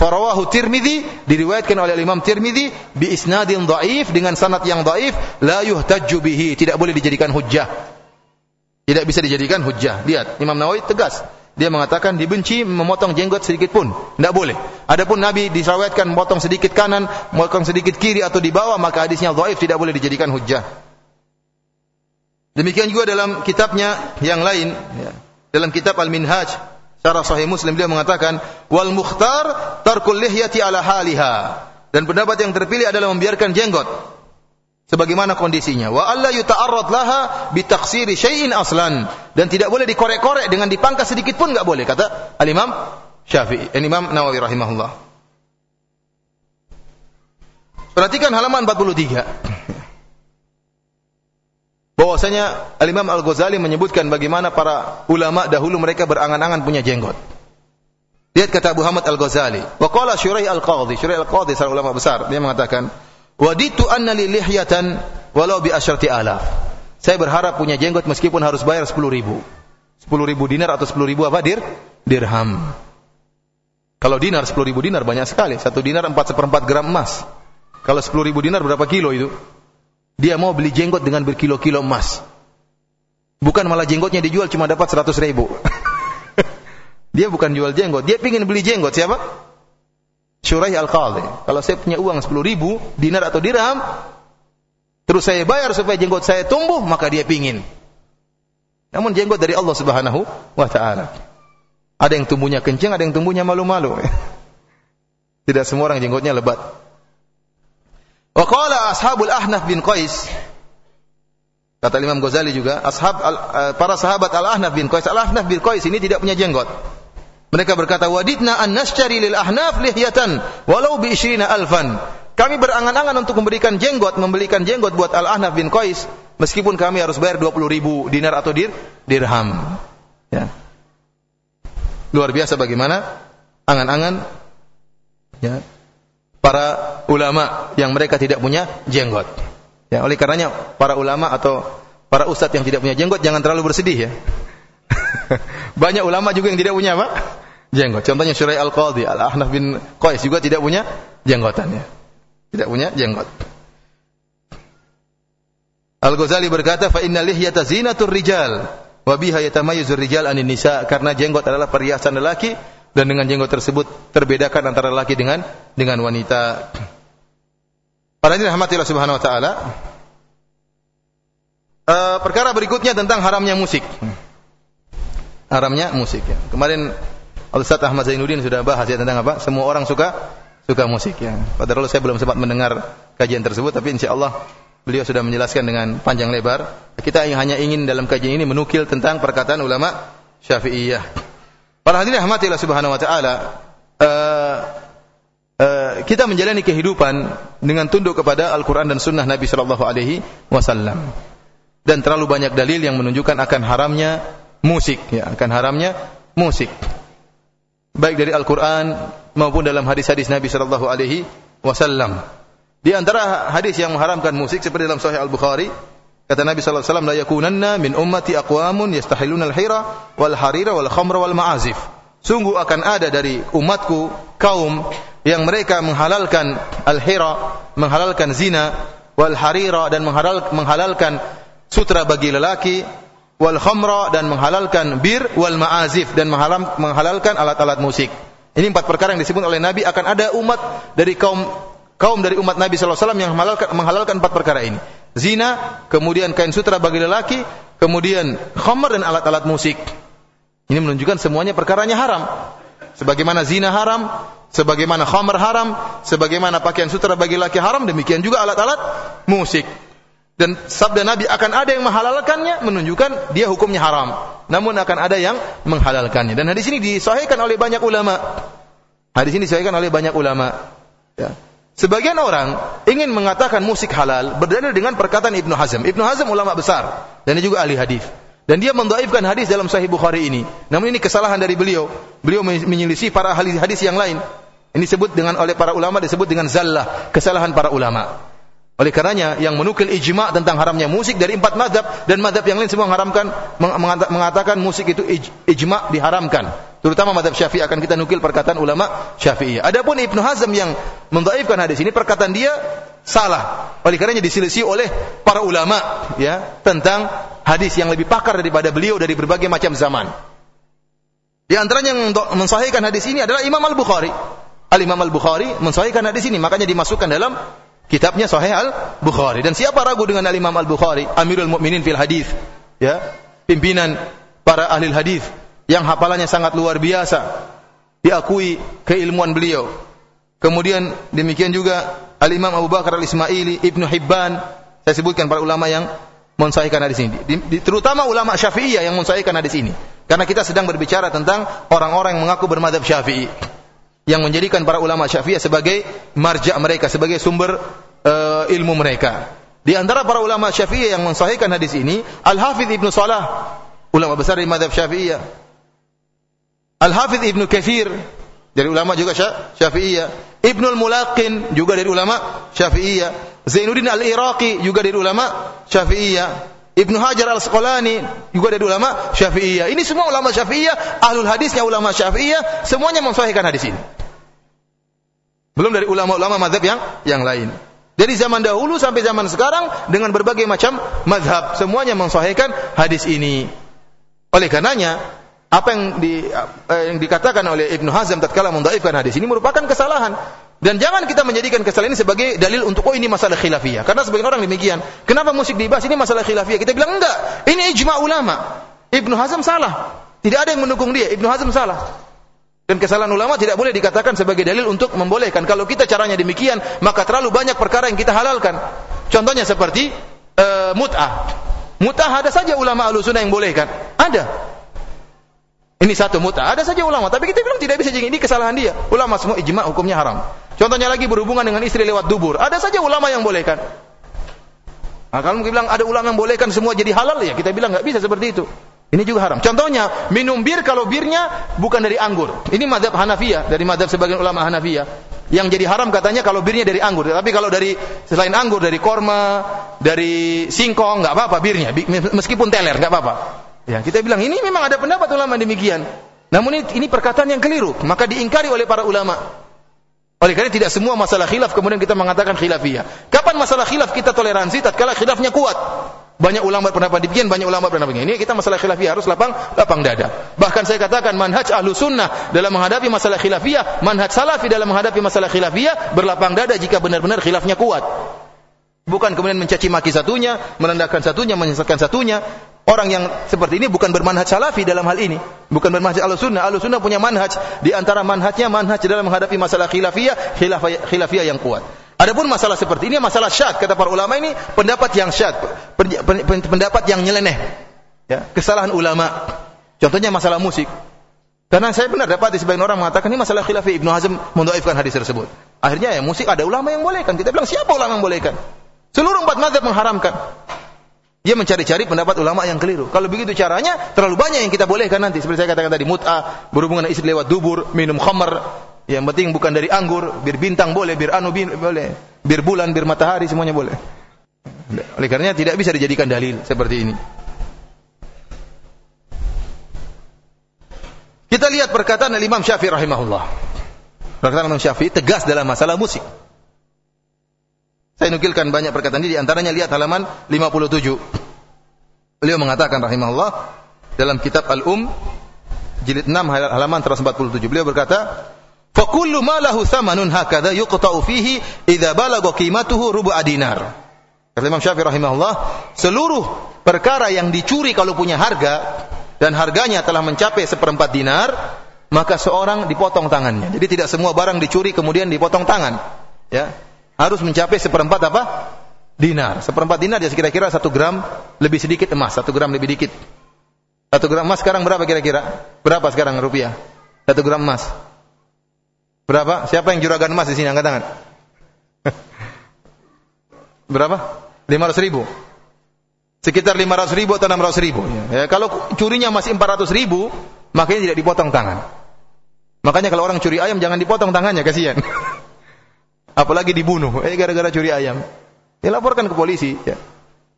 Farawahu Tirmidzi diriwayatkan oleh Imam Tirmidzi bi isnadin dhaif dengan sanad yang dhaif la yuhtajju bihi, tidak boleh dijadikan hujjah. Tidak bisa dijadikan hujjah. Lihat, Imam Nawawi tegas dia mengatakan dibenci memotong jenggot sedikit pun. Tidak boleh. Adapun Nabi disawatkan memotong sedikit kanan, memotong sedikit kiri atau di bawah, maka hadisnya dhaif tidak boleh dijadikan hujjah. Demikian juga dalam kitabnya yang lain, ya. dalam kitab Al-Minhaj, Syarah Sahih Muslim dia mengatakan, wal mukhtar tarkul lihyati ala haliha. Dan pendapat yang terpilih adalah membiarkan jenggot sebagaimana kondisinya. Wa alla yuta'arrad laha bi taqsiri syai'in aslan dan tidak boleh dikorek-korek dengan dipangkas sedikit pun enggak boleh kata Al-Imam Syafi'i, Imam Nawawi rahimahullah. Perhatikan halaman 43. Bahwasanya Al-Imam Al-Ghazali menyebutkan bagaimana para ulama dahulu mereka berangan-angan punya jenggot. Lihat kata Abu Hamid Al-Ghazali. Wa qala Syurai Al-Qadhi, Syurai Al-Qadhi seorang ulama besar, dia mengatakan, Waditu anna li lihyatan walau bi asyarti alaf. Saya berharap punya jenggot meskipun harus bayar 10 ribu. 10 ribu dinar atau 10 ribu apa dir? Dirham. Kalau dinar 10 ribu dinar banyak sekali. Satu dinar 4 seperempat gram emas. Kalau 10 ribu dinar berapa kilo itu? Dia mau beli jenggot dengan berkilo-kilo emas. Bukan malah jenggotnya dijual cuma dapat 100 ribu. *laughs* dia bukan jual jenggot. Dia ingin beli jenggot. Siapa? Syuraih Al-Qadhi. Kalau saya punya uang 10 ribu, dinar atau dirham, terus saya bayar supaya jenggot saya tumbuh, maka dia pingin. Namun jenggot dari Allah Subhanahu wa taala. Ada yang tumbuhnya kencing, ada yang tumbuhnya malu-malu. *laughs* Tidak semua orang jenggotnya lebat. Wa qala ashabul Ahnaf bin Qais Kata Imam Ghazali juga, ashab al, uh, para sahabat Al-Ahnaf bin Qais, Al-Ahnaf bin Qais ini tidak punya jenggot. Mereka berkata, "Wadidna an nashtari lil ahnaf lihyatan walau bi alfan." Kami berangan-angan untuk memberikan jenggot, membelikan jenggot buat Al-Ahnaf bin Qais, meskipun kami harus bayar 20 ribu dinar atau dir, dirham. Ya. Luar biasa bagaimana angan-angan ya, para ulama yang mereka tidak punya jenggot. Ya, oleh karenanya para ulama atau para ustadz yang tidak punya jenggot jangan terlalu bersedih ya. *laughs* Banyak ulama juga yang tidak punya apa? Jenggot. Contohnya Syurai Al-Qadhi, Al-Ahnaf bin Qais juga tidak punya jenggotan ya. Tidak punya jenggot. Al-Ghazali berkata, "Fa inna lihyata zinatur rijal wa biha yatamayyazur rijal anin nisa." Karena jenggot adalah perhiasan lelaki dan dengan jenggot tersebut terbedakan antara lelaki dengan dengan wanita. Para ini rahmatillah subhanahu wa ta'ala. Uh, perkara berikutnya tentang haramnya musik. Haramnya musik ya. Kemarin Al-Ustaz Ahmad Zainuddin sudah bahas ya tentang apa? Semua orang suka suka musik ya. Padahal saya belum sempat mendengar kajian tersebut tapi insya Allah beliau sudah menjelaskan dengan panjang lebar. Kita hanya ingin dalam kajian ini menukil tentang perkataan ulama Syafi'iyah. Para hadirin rahmatillah subhanahu wa taala, uh, uh, kita menjalani kehidupan dengan tunduk kepada Al-Qur'an dan sunnah Nabi sallallahu alaihi wasallam. Dan terlalu banyak dalil yang menunjukkan akan haramnya musik ya, akan haramnya musik baik dari Al-Quran maupun dalam hadis-hadis Nabi Shallallahu Alaihi Wasallam. Di antara hadis yang mengharamkan musik seperti dalam Sahih Al Bukhari, kata Nabi Shallallahu Alaihi Wasallam, "La yakunanna min ummati aqwamun yastahiluna al-hira wal harira wal khamra wal ma'azif." Sungguh akan ada dari umatku kaum yang mereka menghalalkan al-hira, menghalalkan zina, wal harira dan menghalalkan sutra bagi lelaki, wal khamra dan menghalalkan bir wal ma'azif dan menghalalkan alat-alat musik. Ini empat perkara yang disebut oleh Nabi akan ada umat dari kaum kaum dari umat Nabi wasallam yang menghalalkan, empat perkara ini. Zina, kemudian kain sutra bagi lelaki, kemudian khamr dan alat-alat musik. Ini menunjukkan semuanya perkaranya haram. Sebagaimana zina haram, sebagaimana khamr haram, sebagaimana pakaian sutra bagi laki haram, demikian juga alat-alat musik dan sabda Nabi akan ada yang menghalalkannya menunjukkan dia hukumnya haram. Namun akan ada yang menghalalkannya. Dan hadis ini disahihkan oleh banyak ulama. Hadis ini disahihkan oleh banyak ulama. Ya. Sebagian orang ingin mengatakan musik halal berdalil dengan perkataan Ibnu Hazm. Ibnu Hazm ulama besar dan dia juga ahli hadis. Dan dia mendoaifkan hadis dalam Sahih Bukhari ini. Namun ini kesalahan dari beliau. Beliau menyelisih para ahli hadis yang lain. Ini disebut dengan oleh para ulama disebut dengan zallah, kesalahan para ulama. Oleh karenanya yang menukil ijma tentang haramnya musik dari empat madhab dan madhab yang lain semua mengharamkan mengatakan musik itu ijma diharamkan. Terutama madhab syafi'i akan kita nukil perkataan ulama syafi'i. Adapun Ibnu Hazm yang mendaifkan hadis ini perkataan dia salah. Oleh karenanya diselisih oleh para ulama ya tentang hadis yang lebih pakar daripada beliau dari berbagai macam zaman. Di antaranya yang mensahihkan hadis ini adalah Imam Al-Bukhari. Al-Imam Al-Bukhari mensahihkan hadis ini makanya dimasukkan dalam kitabnya Sahih Al-Bukhari. Dan siapa ragu dengan Al-Imam Al-Bukhari, Amirul Mukminin fil hadis, ya, pimpinan para ahli hadis yang hafalannya sangat luar biasa. Diakui keilmuan beliau. Kemudian demikian juga Al-Imam Abu Bakar Al-Ismaili, Ibnu Hibban, saya sebutkan para ulama yang mensahihkan hadis ini. Di, di, terutama ulama Syafi'iyah yang mensahihkan hadis ini. Karena kita sedang berbicara tentang orang-orang yang mengaku bermadhab Syafi'i yang menjadikan para ulama Syafi'iyah sebagai marja mereka, sebagai sumber uh, ilmu mereka. Di antara para ulama Syafi'iyah yang mensahihkan hadis ini, Al-Hafidh Ibnu Salah, ulama besar di madhab Syafi'iyah. Al-Hafidh Ibnu Kathir, dari ulama juga Syafi'iyah. Ibnu Al-Mulaqin, juga dari ulama Syafi'iyah. Zainuddin Al-Iraqi, juga dari ulama Syafi'iyah. Ibnu Hajar Al-Asqalani juga dari ulama Syafi'iyah. Ini semua ulama Syafi'iyah, ahlul hadisnya ulama Syafi'iyah, semuanya mensahihkan hadis ini. Belum dari ulama-ulama madhab yang yang lain. Dari zaman dahulu sampai zaman sekarang dengan berbagai macam madhab semuanya mensahihkan hadis ini. Oleh karenanya apa yang di, eh, yang dikatakan oleh Ibnu Hazm tatkala mendhaifkan hadis ini merupakan kesalahan. Dan jangan kita menjadikan kesalahan ini sebagai dalil untuk oh ini masalah khilafiyah. Karena sebagian orang demikian. Kenapa musik dibahas ini masalah khilafiyah? Kita bilang enggak. Ini ijma ulama. Ibnu Hazm salah. Tidak ada yang mendukung dia. Ibnu Hazm salah. Dan kesalahan ulama tidak boleh dikatakan sebagai dalil untuk membolehkan. Kalau kita caranya demikian, maka terlalu banyak perkara yang kita halalkan. Contohnya seperti uh, mut'ah. Mut'ah ada saja ulama alusuna yang bolehkan. Ada. Ini satu mut'ah. Ada saja ulama. Tapi kita bilang tidak bisa jadi ini kesalahan dia. Ulama semua ijma hukumnya haram. Contohnya lagi berhubungan dengan istri lewat dubur. Ada saja ulama yang bolehkan. Nah, kalau mungkin bilang ada ulama yang bolehkan semua jadi halal ya kita bilang nggak bisa seperti itu. Ini juga haram. Contohnya, minum bir kalau birnya bukan dari anggur. Ini madhab Hanafiyah, dari madhab sebagian ulama Hanafiyah. Yang jadi haram katanya kalau birnya dari anggur. Tapi kalau dari selain anggur, dari korma, dari singkong, nggak apa-apa birnya. Meskipun teler, nggak apa-apa. Ya, kita bilang ini memang ada pendapat ulama demikian. Namun ini, ini perkataan yang keliru. Maka diingkari oleh para ulama. Oleh karena tidak semua masalah khilaf kemudian kita mengatakan khilafiyah. Kapan masalah khilaf kita toleransi? Tatkala khilafnya kuat. Banyak ulama berpendapat demikian, banyak ulama berpendapat begini. Ini kita masalah khilafiyah harus lapang lapang dada. Bahkan saya katakan manhaj ahlu sunnah dalam menghadapi masalah khilafiyah, manhaj salafi dalam menghadapi masalah khilafiyah berlapang dada jika benar-benar khilafnya kuat. Bukan kemudian mencaci maki satunya, merendahkan satunya, menyesatkan satunya. Orang yang seperti ini bukan bermanhaj salafi dalam hal ini. Bukan bermanhaj ahlu sunnah. Ahlu sunnah punya manhaj. Di antara manhajnya, manhaj dalam menghadapi masalah khilafiyah, khilafiyah, khilafiyah yang kuat. Adapun masalah seperti ini masalah syad kata para ulama ini pendapat yang syad, pendapat yang nyeleneh. Ya, kesalahan ulama. Contohnya masalah musik. Karena saya benar dapat sebagian orang mengatakan ini masalah khilafi Ibnu Hazm mendoifkan hadis tersebut. Akhirnya ya musik ada ulama yang bolehkan. Kita bilang siapa ulama yang bolehkan? Seluruh empat mazhab mengharamkan. Dia mencari-cari pendapat ulama yang keliru. Kalau begitu caranya, terlalu banyak yang kita bolehkan nanti. Seperti saya katakan tadi, mut'ah, berhubungan istri lewat dubur, minum khamar, yang penting bukan dari anggur, bir bintang boleh, bir anu boleh, bir bulan, bir matahari semuanya boleh. Oleh karenanya tidak bisa dijadikan dalil seperti ini. Kita lihat perkataan Imam Syafi'i rahimahullah. Perkataan Imam Syafi'i tegas dalam masalah musik. Saya nukilkan banyak perkataan ini di antaranya lihat halaman 57. Beliau mengatakan rahimahullah dalam kitab Al-Um jilid 6 halaman 147. Beliau berkata, Fa kullu ma lahu thamanun hakadha yuqta'u fihi idza balagha qimatuhu rubu dinar. Kata Imam Syafi'i rahimahullah, seluruh perkara yang dicuri kalau punya harga dan harganya telah mencapai seperempat dinar, maka seorang dipotong tangannya. Jadi tidak semua barang dicuri kemudian dipotong tangan. Ya, harus mencapai seperempat apa? Dinar. Seperempat dinar ya kira-kira satu gram lebih sedikit emas, satu gram lebih dikit. Satu gram emas sekarang berapa kira-kira? Berapa sekarang rupiah? Satu gram emas. Berapa? Siapa yang juragan emas di sini angkat tangan? *laughs* Berapa? 500 ribu. Sekitar 500 ribu atau 600 ribu. Ya, kalau curinya masih 400 ribu, makanya tidak dipotong tangan. Makanya kalau orang curi ayam jangan dipotong tangannya, kasihan. *laughs* Apalagi dibunuh, eh gara-gara curi ayam. Dilaporkan ke polisi. Ya.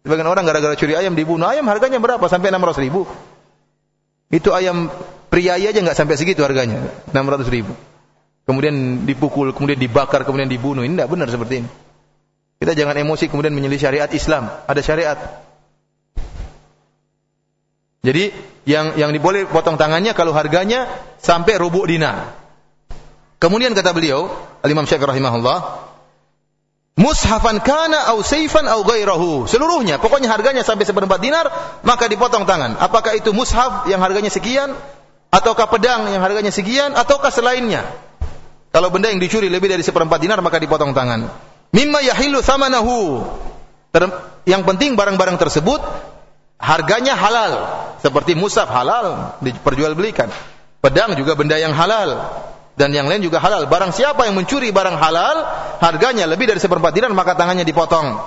Sebagian orang gara-gara curi ayam dibunuh. Ayam harganya berapa? Sampai 600 ribu. Itu ayam pria aja nggak sampai segitu harganya, 600 ribu kemudian dipukul, kemudian dibakar, kemudian dibunuh. Ini tidak benar seperti ini. Kita jangan emosi kemudian menyelisih syariat Islam. Ada syariat. Jadi yang yang diboleh potong tangannya kalau harganya sampai rubuk dinar. Kemudian kata beliau, Al-Imam Syafi'i rahimahullah, mushafan kana au saifan au ghairahu. Seluruhnya, pokoknya harganya sampai seperempat dinar, maka dipotong tangan. Apakah itu mushaf yang harganya sekian ataukah pedang yang harganya sekian ataukah selainnya? Kalau benda yang dicuri lebih dari seperempat dinar maka dipotong tangan. Mimma yahilu thamanahu. Yang penting barang-barang tersebut harganya halal. Seperti musaf halal diperjualbelikan. Pedang juga benda yang halal dan yang lain juga halal. Barang siapa yang mencuri barang halal, harganya lebih dari seperempat dinar maka tangannya dipotong.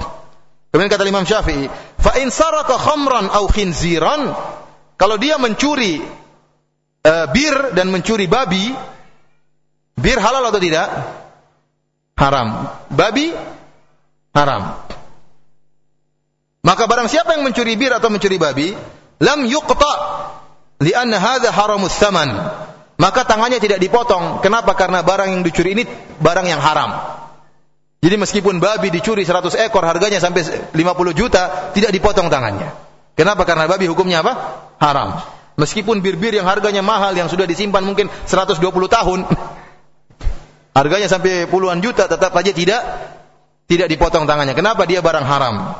Kemudian kata Imam Syafi'i, fa in saraka khamran au khinziran, kalau dia mencuri uh, bir dan mencuri babi, Bir halal atau tidak? Haram. Babi haram. Maka barang siapa yang mencuri bir atau mencuri babi, lam yuqta li'anna hadha haramus saman. Maka tangannya tidak dipotong. Kenapa? Karena barang yang dicuri ini barang yang haram. Jadi meskipun babi dicuri 100 ekor harganya sampai 50 juta, tidak dipotong tangannya. Kenapa? Karena babi hukumnya apa? Haram. Meskipun bir-bir yang harganya mahal yang sudah disimpan mungkin 120 tahun, *laughs* Harganya sampai puluhan juta tetap saja tidak tidak dipotong tangannya. Kenapa? Dia barang haram.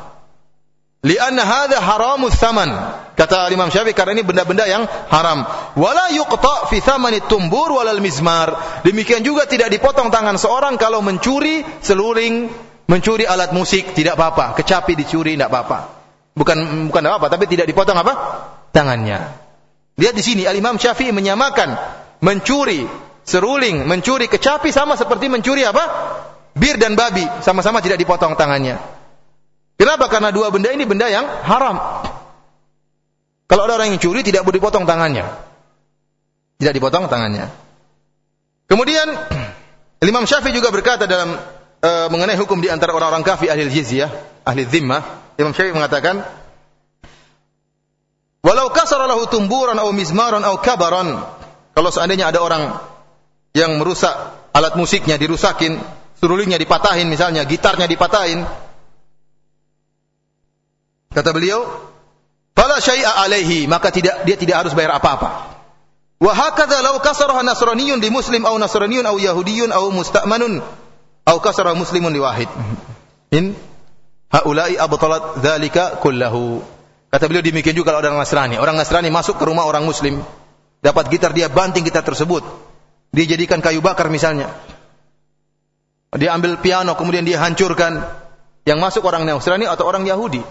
Lianna hadha haramus thaman. Kata Imam Syafi'i karena ini benda-benda yang haram. Wala yuqta fi thamani tumbur walal mizmar. Demikian juga tidak dipotong tangan seorang kalau mencuri seluring, mencuri alat musik tidak apa-apa. Kecapi dicuri tidak apa-apa. Bukan bukan apa, tapi tidak dipotong apa? Tangannya. Lihat di sini Imam Syafi'i menyamakan mencuri seruling, mencuri kecapi sama seperti mencuri apa? Bir dan babi, sama-sama tidak dipotong tangannya. Kenapa? Karena dua benda ini benda yang haram. Kalau ada orang yang curi tidak boleh dipotong tangannya. Tidak dipotong tangannya. Kemudian *clears throat* Imam Syafi'i juga berkata dalam e, mengenai hukum di antara orang-orang kafir ahli jizyah, ahli zimmah, Imam Syafi'i mengatakan Walau kasara lahu tumburan atau mizmaran atau kabaran, kalau seandainya ada orang yang merusak alat musiknya dirusakin, serulingnya dipatahin misalnya, gitarnya dipatahin, Kata beliau, "Fala syai'a alaihi," maka tidak dia tidak harus bayar apa-apa. Wa hakadha law kasaraha nasraniyun di muslim au nasraniyun au yahudiyun au musta'manun au kasara muslimun li wahid. In haula'i abtalat dzalika kullahu. Kata beliau demikian juga kalau orang Nasrani. Orang Nasrani masuk ke rumah orang muslim, dapat gitar dia banting gitar tersebut. Dia jadikan kayu bakar misalnya. Dia ambil piano kemudian dia hancurkan. Yang masuk orang Nasrani atau orang Yahudi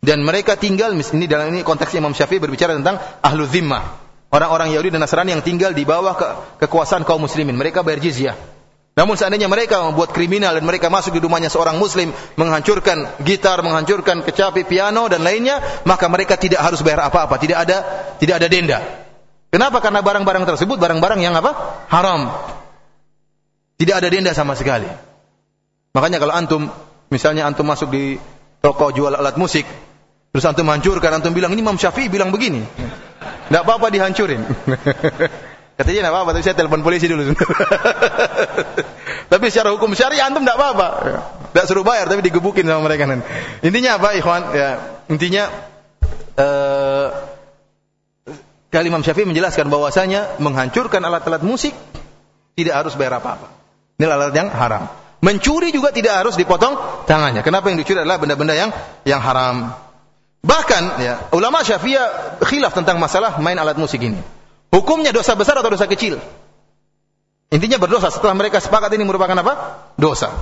dan mereka tinggal ini dalam ini konteks Imam Syafi'i berbicara tentang ahlu zimmah. Orang-orang Yahudi dan Nasrani yang tinggal di bawah ke, kekuasaan kaum muslimin. Mereka bayar jizyah. Namun seandainya mereka membuat kriminal dan mereka masuk di rumahnya seorang muslim, menghancurkan gitar, menghancurkan kecapi, piano dan lainnya, maka mereka tidak harus bayar apa-apa, tidak ada tidak ada denda. Kenapa? Karena barang-barang tersebut barang-barang yang apa? Haram. Tidak ada denda sama sekali. Makanya kalau antum misalnya antum masuk di toko jual alat musik, Terus antum hancurkan, antum bilang ini Imam Syafi'i bilang begini. Tidak apa-apa dihancurin. *laughs* Katanya tidak apa-apa, tapi saya telepon polisi dulu. *laughs* tapi secara hukum syariah antum tidak apa-apa. Tidak suruh bayar, tapi digebukin sama mereka. Intinya apa, ikhwan? Ya, intinya uh, kali Imam Syafi'i menjelaskan bahwasanya menghancurkan alat-alat musik tidak harus bayar apa-apa. Ini alat yang haram. Mencuri juga tidak harus dipotong tangannya. Kenapa yang dicuri adalah benda-benda yang yang haram. Bahkan ya, ulama Syafi'iyah khilaf tentang masalah main alat musik ini. Hukumnya dosa besar atau dosa kecil? Intinya berdosa setelah mereka sepakat ini merupakan apa? Dosa.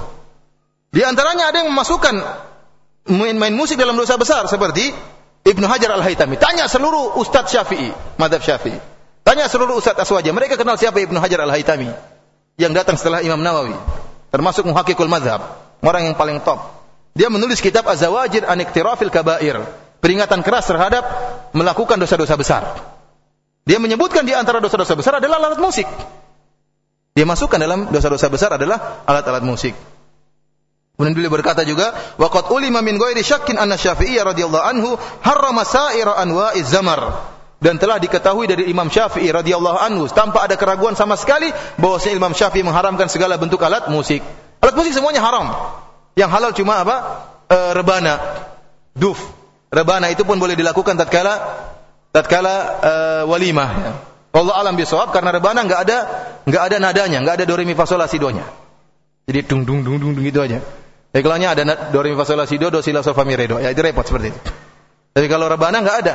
Di antaranya ada yang memasukkan main-main musik dalam dosa besar seperti Ibnu Hajar Al-Haytami. Tanya seluruh ustadz Syafi'i, madhab Syafi'i. Tanya seluruh ustadz Aswaja. Mereka kenal siapa Ibnu Hajar Al-Haytami yang datang setelah Imam Nawawi. Termasuk muhakikul madhab. Orang yang paling top. Dia menulis kitab Az-Zawajir an Kabair peringatan keras terhadap melakukan dosa-dosa besar. Dia menyebutkan di antara dosa-dosa besar adalah alat musik. Dia masukkan dalam dosa-dosa besar adalah alat-alat musik. Kemudian beliau berkata juga, "Waqad ulima min ghairi syakkin anna Syafi'i radhiyallahu anhu harrama sa'ira anwa'iz zamar." Dan telah diketahui dari Imam Syafi'i radhiyallahu anhu tanpa ada keraguan sama sekali bahwa Imam Syafi'i mengharamkan segala bentuk alat musik. Alat musik semuanya haram. Yang halal cuma apa? E, rebana, duf, Rebana itu pun boleh dilakukan tatkala tatkala uh, walimah ya. Allah alam bisawab karena rebana enggak ada enggak ada nadanya, enggak ada do re mi fa sol la si do nya. Jadi dung dung dung dung gitu aja. Kalau ada do re mi fa sol la si do do si la sol fa mi re do. Ya itu repot seperti itu. Tapi kalau rebana enggak ada.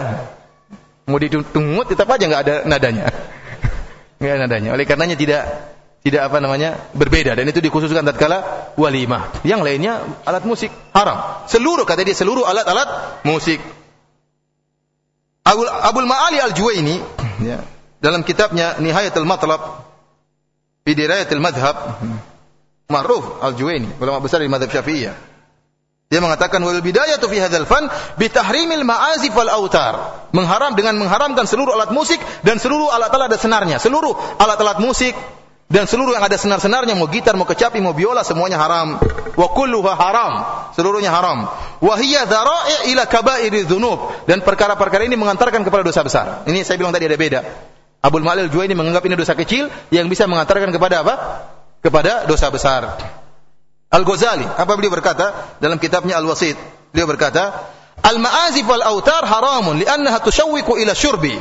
Mau ditungut tetap aja enggak ada nadanya. *laughs* Enggak ada nadanya. Oleh karenanya tidak tidak apa namanya berbeda dan itu dikhususkan tatkala walimah. Yang lainnya alat musik haram. Seluruh kata dia seluruh alat-alat musik. Abul, Abul Ma'ali Al-Juwaini ya, dalam kitabnya Nihayatul Matlab fi Dirayatul Madhab Ma'ruf Al-Juwaini, ulama besar di mazhab Syafi'iyah. Dia mengatakan wal bidayatu fi hadzal fan bi tahrimil ma'azif wal autar. Mengharam dengan mengharamkan seluruh alat musik dan seluruh alat-alat ada senarnya. Seluruh alat-alat musik, dan seluruh yang ada senar-senarnya mau gitar mau kecapi mau biola semuanya haram. Wa kulluha haram. Seluruhnya haram. Wa hiya dhara'i ila kaba'iri dzunub dan perkara-perkara ini mengantarkan kepada dosa besar. Ini saya bilang tadi ada beda. Abdul Malil Juwaini menganggap ini dosa kecil yang bisa mengantarkan kepada apa? Kepada dosa besar. Al-Ghazali apa beliau berkata? Dalam kitabnya Al-Wasit beliau berkata Al-ma'azif wal autar haramun li'annaha tushawwiqu ila syurbi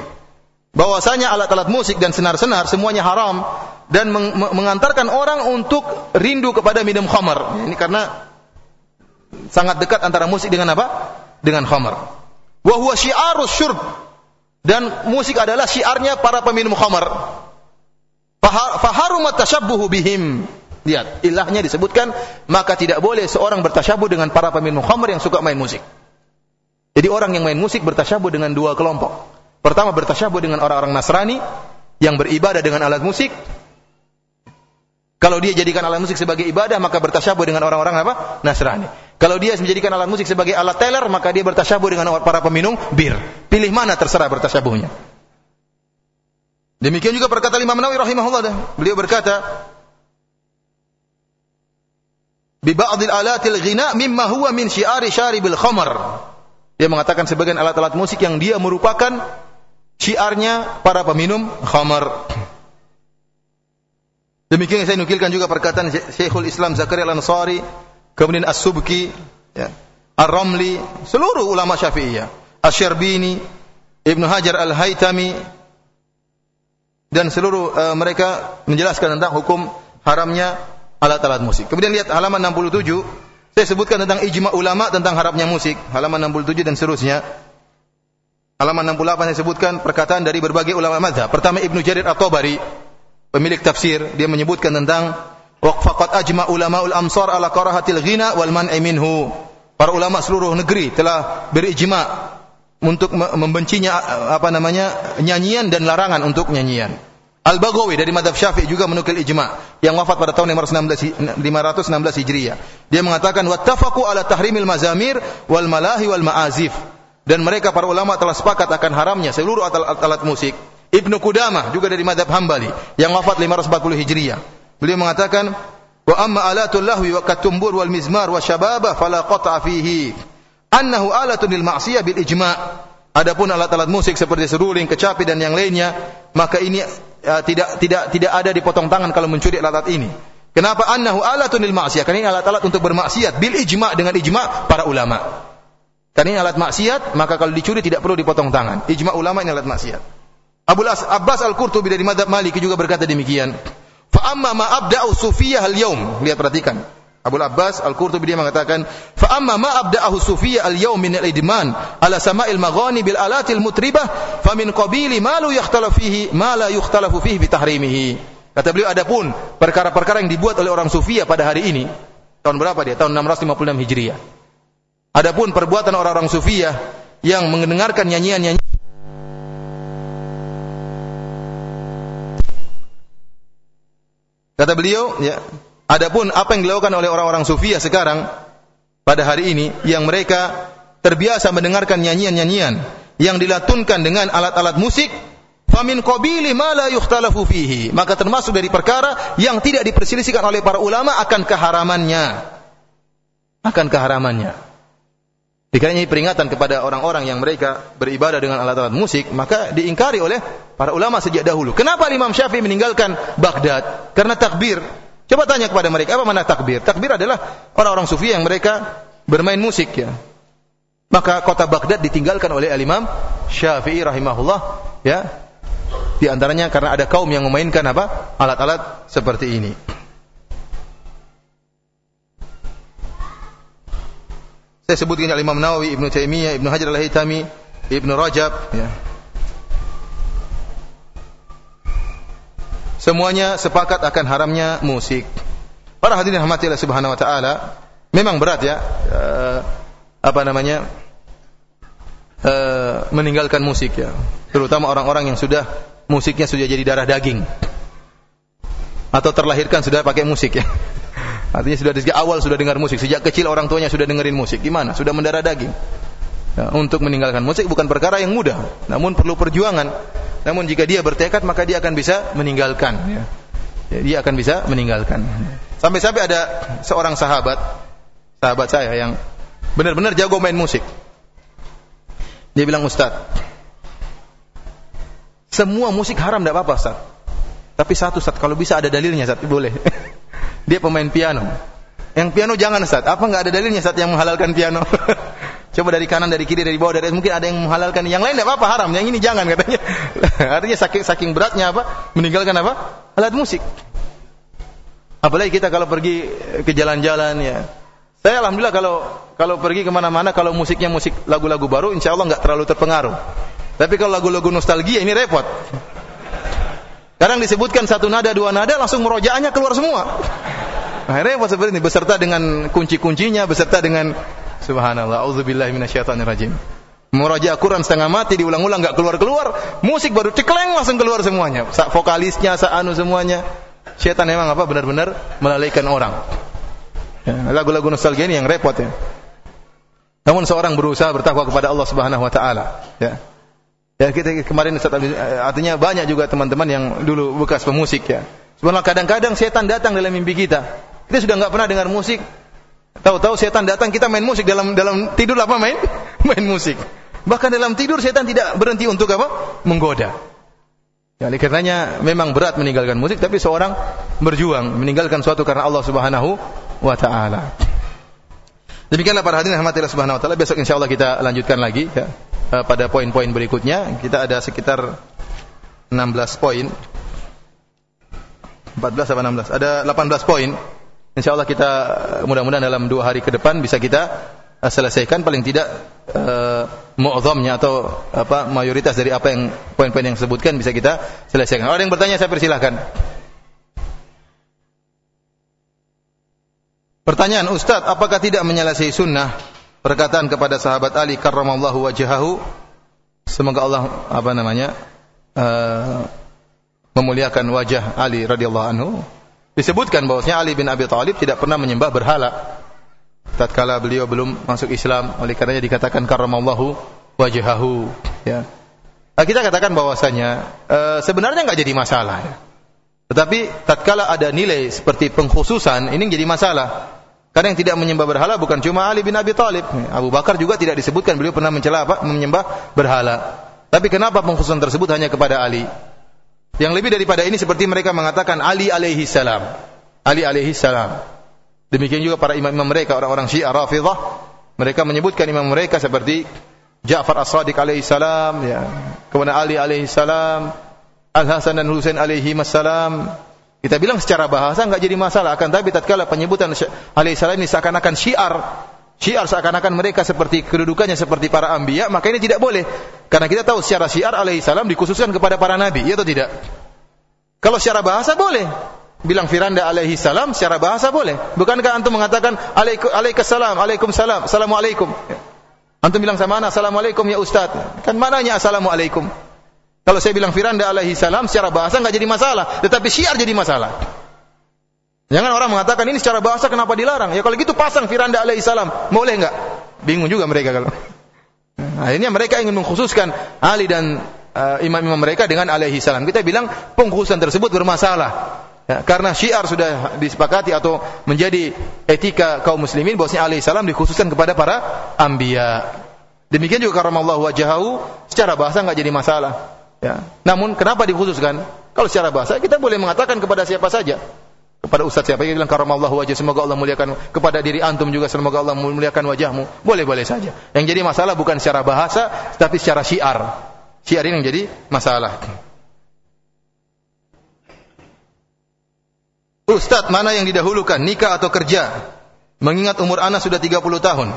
bahwasanya alat-alat musik dan senar-senar semuanya haram dan meng mengantarkan orang untuk rindu kepada minum khamar. Ini karena sangat dekat antara musik dengan apa? dengan khamar. Wa huwa syiarus syurb. Dan musik adalah syiarnya para peminum khamar. Faharumat tasyabbuhu bihim. Lihat, ilahnya disebutkan, maka tidak boleh seorang bertasyabuh dengan para peminum khamar yang suka main musik. Jadi orang yang main musik bertasyabuh dengan dua kelompok. Pertama bertasyabuh dengan orang-orang Nasrani yang beribadah dengan alat musik. Kalau dia jadikan alat musik sebagai ibadah, maka bertasyabuh dengan orang-orang apa? Nasrani. Kalau dia menjadikan alat musik sebagai alat teler, maka dia bertasyabuh dengan para peminum bir. Pilih mana terserah bertasyabuhnya. Demikian juga perkata Imam Nawawi rahimahullah. Beliau berkata, bi ba'dil alatil ghina mimma huwa min syiari syaribil khamar. Dia mengatakan sebagian alat-alat musik yang dia merupakan syiarnya para peminum khamar. Demikian saya nukilkan juga perkataan Syekhul Islam Zakaria Al-Ansari, kemudian As-Subki, ya, Ar-Ramli, seluruh ulama Syafi'iyah, Asy-Syarbini, Ibnu Hajar Al-Haytami dan seluruh uh, mereka menjelaskan tentang hukum haramnya alat-alat musik. Kemudian lihat halaman 67, saya sebutkan tentang ijma ulama tentang haramnya musik, halaman 67 dan seterusnya. Halaman 68 saya sebutkan perkataan dari berbagai ulama mazhab. Pertama Ibnu Jarir At-Tabari, pemilik tafsir, dia menyebutkan tentang waqfaqat ajma ulamaul amsar ala karahatil ghina wal man'i minhu. Para ulama seluruh negeri telah berijma untuk membencinya apa namanya nyanyian dan larangan untuk nyanyian. Al-Baghawi dari madhab Syafi'i juga menukil ijma yang wafat pada tahun 516 516 Hijriah. Dia mengatakan wattafaqu ala tahrimil mazamir wal malahi wal ma'azif dan mereka para ulama telah sepakat akan haramnya seluruh alat-alat musik. Ibnu Qudamah juga dari madhab Hambali yang wafat 540 Hijriah. Beliau mengatakan, "Wa amma alatul lahwi wa katumbur wal mizmar wa syababa fala qata fihi." Annahu alatun lil ma'siyah bil ijma'. Adapun alat-alat musik seperti seruling, kecapi dan yang lainnya, maka ini uh, tidak tidak tidak ada dipotong tangan kalau mencuri alat-alat ini. Kenapa annahu alatun lil ma'siyah? Karena ini alat-alat untuk bermaksiat bil ijma' dengan ijma' para ulama. Karena ini alat maksiat, maka kalau dicuri tidak perlu dipotong tangan. Ijma ulama ini alat maksiat. Abu Abbas Al-Qurtubi dari madhab Maliki juga berkata demikian. Fa amma ma sufiyah al-yaum. Lihat perhatikan. Abu Abbas Al-Qurtubi dia mengatakan, "Fa amma ma abda'ahu sufiyah al-yaum min al-idman ala sama'il maghani bil alatil mutribah, fa min qabili ma la yakhtalafu fihi ma la yakhtalafu fihi bi tahrimihi." Kata beliau adapun perkara-perkara yang dibuat oleh orang sufiyah pada hari ini, tahun berapa dia? Tahun 656 Hijriah. Adapun perbuatan orang-orang sufiyah yang mendengarkan nyanyian-nyanyian Kata beliau, ya, adapun apa yang dilakukan oleh orang-orang sufiyah sekarang pada hari ini yang mereka terbiasa mendengarkan nyanyian-nyanyian yang dilatunkan dengan alat-alat musik, famin qabili ma la yukhtalafu fihi, maka termasuk dari perkara yang tidak diperselisihkan oleh para ulama akan keharamannya. Akan keharamannya. Ini peringatan kepada orang-orang yang mereka beribadah dengan alat-alat musik, maka diingkari oleh para ulama sejak dahulu. Kenapa Imam Syafi'i meninggalkan Baghdad? Karena takbir. Coba tanya kepada mereka, apa mana takbir? Takbir adalah orang-orang sufi yang mereka bermain musik ya. Maka kota Baghdad ditinggalkan oleh Imam Syafi'i rahimahullah ya. Di antaranya karena ada kaum yang memainkan apa? alat-alat seperti ini. Saya sebutkan Imam Nawawi, Ibnu Taimiyah, Ibnu Hajar Al-Haytami, Ibnu Rajab, ya. Semuanya sepakat akan haramnya musik. Para hadirin rahmati Allah Subhanahu wa taala, memang berat ya uh, apa namanya? Uh, meninggalkan musik ya. Terutama orang-orang yang sudah musiknya sudah jadi darah daging. Atau terlahirkan sudah pakai musik ya. Artinya sudah sejak awal sudah dengar musik, sejak kecil orang tuanya sudah dengerin musik. Gimana? Sudah mendarah daging. Ya, untuk meninggalkan musik bukan perkara yang mudah, namun perlu perjuangan. Namun jika dia bertekad maka dia akan bisa meninggalkan. Ya. Ya, dia akan bisa meninggalkan. Sampai-sampai ada seorang sahabat, sahabat saya yang benar-benar jago main musik. Dia bilang Ustaz, semua musik haram tidak apa-apa Ustaz. Tapi satu Ustaz, kalau bisa ada dalilnya Ustaz, boleh. *laughs* Dia pemain piano. Yang piano jangan Ustaz. Apa enggak ada dalilnya Ustaz yang menghalalkan piano? *laughs* Coba dari kanan, dari kiri, dari bawah, dari mungkin ada yang menghalalkan. Yang lain apa-apa haram. Yang ini jangan katanya. *laughs* Artinya saking saking beratnya apa? Meninggalkan apa? Alat musik. Apalagi kita kalau pergi ke jalan-jalan ya. Saya alhamdulillah kalau kalau pergi ke mana-mana kalau musiknya musik lagu-lagu baru insya Allah nggak terlalu terpengaruh tapi kalau lagu-lagu nostalgia ini repot kadang disebutkan satu nada dua nada langsung merojaannya keluar semua nah, repot seperti ini beserta dengan kunci-kuncinya beserta dengan subhanallah auzubillahi minasyaitonirrajim Muraja Quran setengah mati diulang-ulang nggak keluar-keluar, musik baru cekleng langsung keluar semuanya. Sa vokalisnya, sa anu semuanya. Syaitan memang apa benar-benar melalaikan orang. Ya, lagu-lagu nostalgia ini yang repot ya. Namun seorang berusaha bertakwa kepada Allah Subhanahu wa taala, ya. Ya kita kemarin artinya banyak juga teman-teman yang dulu bekas pemusik ya. Sebenarnya kadang-kadang setan datang dalam mimpi kita. Kita sudah nggak pernah dengar musik. Tahu-tahu setan datang kita main musik dalam dalam tidur apa main? *laughs* main musik. Bahkan dalam tidur setan tidak berhenti untuk apa? Menggoda. Ya, oleh karenanya memang berat meninggalkan musik tapi seorang berjuang meninggalkan suatu karena Allah Subhanahu wa taala. Demikianlah para hadirin rahmatillah subhanahu wa taala. Besok insyaallah kita lanjutkan lagi ya. Eh, pada poin-poin berikutnya. Kita ada sekitar 16 poin. 14 atau 16? Ada 18 poin. Insyaallah kita eh, mudah-mudahan dalam dua hari ke depan bisa kita Eh, selesaikan paling tidak uh, atau apa mayoritas dari apa yang poin-poin yang disebutkan bisa kita selesaikan. Ada yang bertanya saya persilahkan. Pertanyaan Ustaz, apakah tidak menyelesaikan sunnah? Perkataan kepada sahabat Ali karramallahu wajahahu semoga Allah apa namanya uh, memuliakan wajah Ali radhiyallahu anhu. Disebutkan bahwasanya Ali bin Abi Thalib tidak pernah menyembah berhala. Tatkala beliau belum masuk Islam oleh karenanya dikatakan karramallahu wajhahu. Ya. Nah, kita katakan bahwasanya e, sebenarnya enggak jadi masalah ya. Tetapi tatkala ada nilai seperti pengkhususan ini jadi masalah. Karena yang tidak menyembah berhala bukan cuma Ali bin Abi Thalib. Abu Bakar juga tidak disebutkan beliau pernah mencela apa menyembah berhala. Tapi kenapa pengkhususan tersebut hanya kepada Ali? Yang lebih daripada ini seperti mereka mengatakan Ali alaihi salam. Ali alaihi salam. Demikian juga para imam-imam mereka, orang-orang Syiah Rafidhah, mereka menyebutkan imam mereka seperti Ja'far As-Sadiq alaihi salam, ya. Kemudian Ali alaihi salam, Al-Hasan dan Husain alaihi salam. Kita bilang secara bahasa enggak jadi masalah, akan tapi tatkala penyebutan alaihi salam ini seakan-akan syiar, syiar seakan-akan mereka seperti kedudukannya seperti para anbiya, maka ini tidak boleh. Karena kita tahu secara syiar alaihi salam dikhususkan kepada para nabi, ya atau tidak? Kalau secara bahasa boleh bilang firanda alaihi salam secara bahasa boleh. Bukankah antum mengatakan alaikum alaikassalam, alaikumsalam, assalamualaikum. Antum bilang sama anak assalamualaikum ya ustaz. Kan mananya assalamualaikum? Kalau saya bilang firanda alaihi salam secara bahasa enggak jadi masalah, tetapi syiar jadi masalah. Jangan orang mengatakan ini secara bahasa kenapa dilarang? Ya kalau gitu pasang firanda alaihi salam, boleh enggak? Bingung juga mereka kalau. Nah, akhirnya mereka ingin mengkhususkan Ali dan uh, imam-imam mereka dengan alaihi salam. Kita bilang pengkhususan tersebut bermasalah. Ya, karena syiar sudah disepakati atau menjadi etika kaum muslimin bahwasanya alaihi salam dikhususkan kepada para anbiya. Demikian juga Allah wajahu secara bahasa enggak jadi masalah. Ya. Namun kenapa dikhususkan? Kalau secara bahasa kita boleh mengatakan kepada siapa saja. Kepada ustaz siapa yang bilang Allah wajah semoga Allah muliakan kepada diri antum juga semoga Allah muliakan wajahmu. Boleh-boleh saja. Yang jadi masalah bukan secara bahasa tapi secara syiar. Syiar ini yang jadi masalah. Ustaz, mana yang didahulukan, nikah atau kerja? Mengingat umur anak sudah 30 tahun.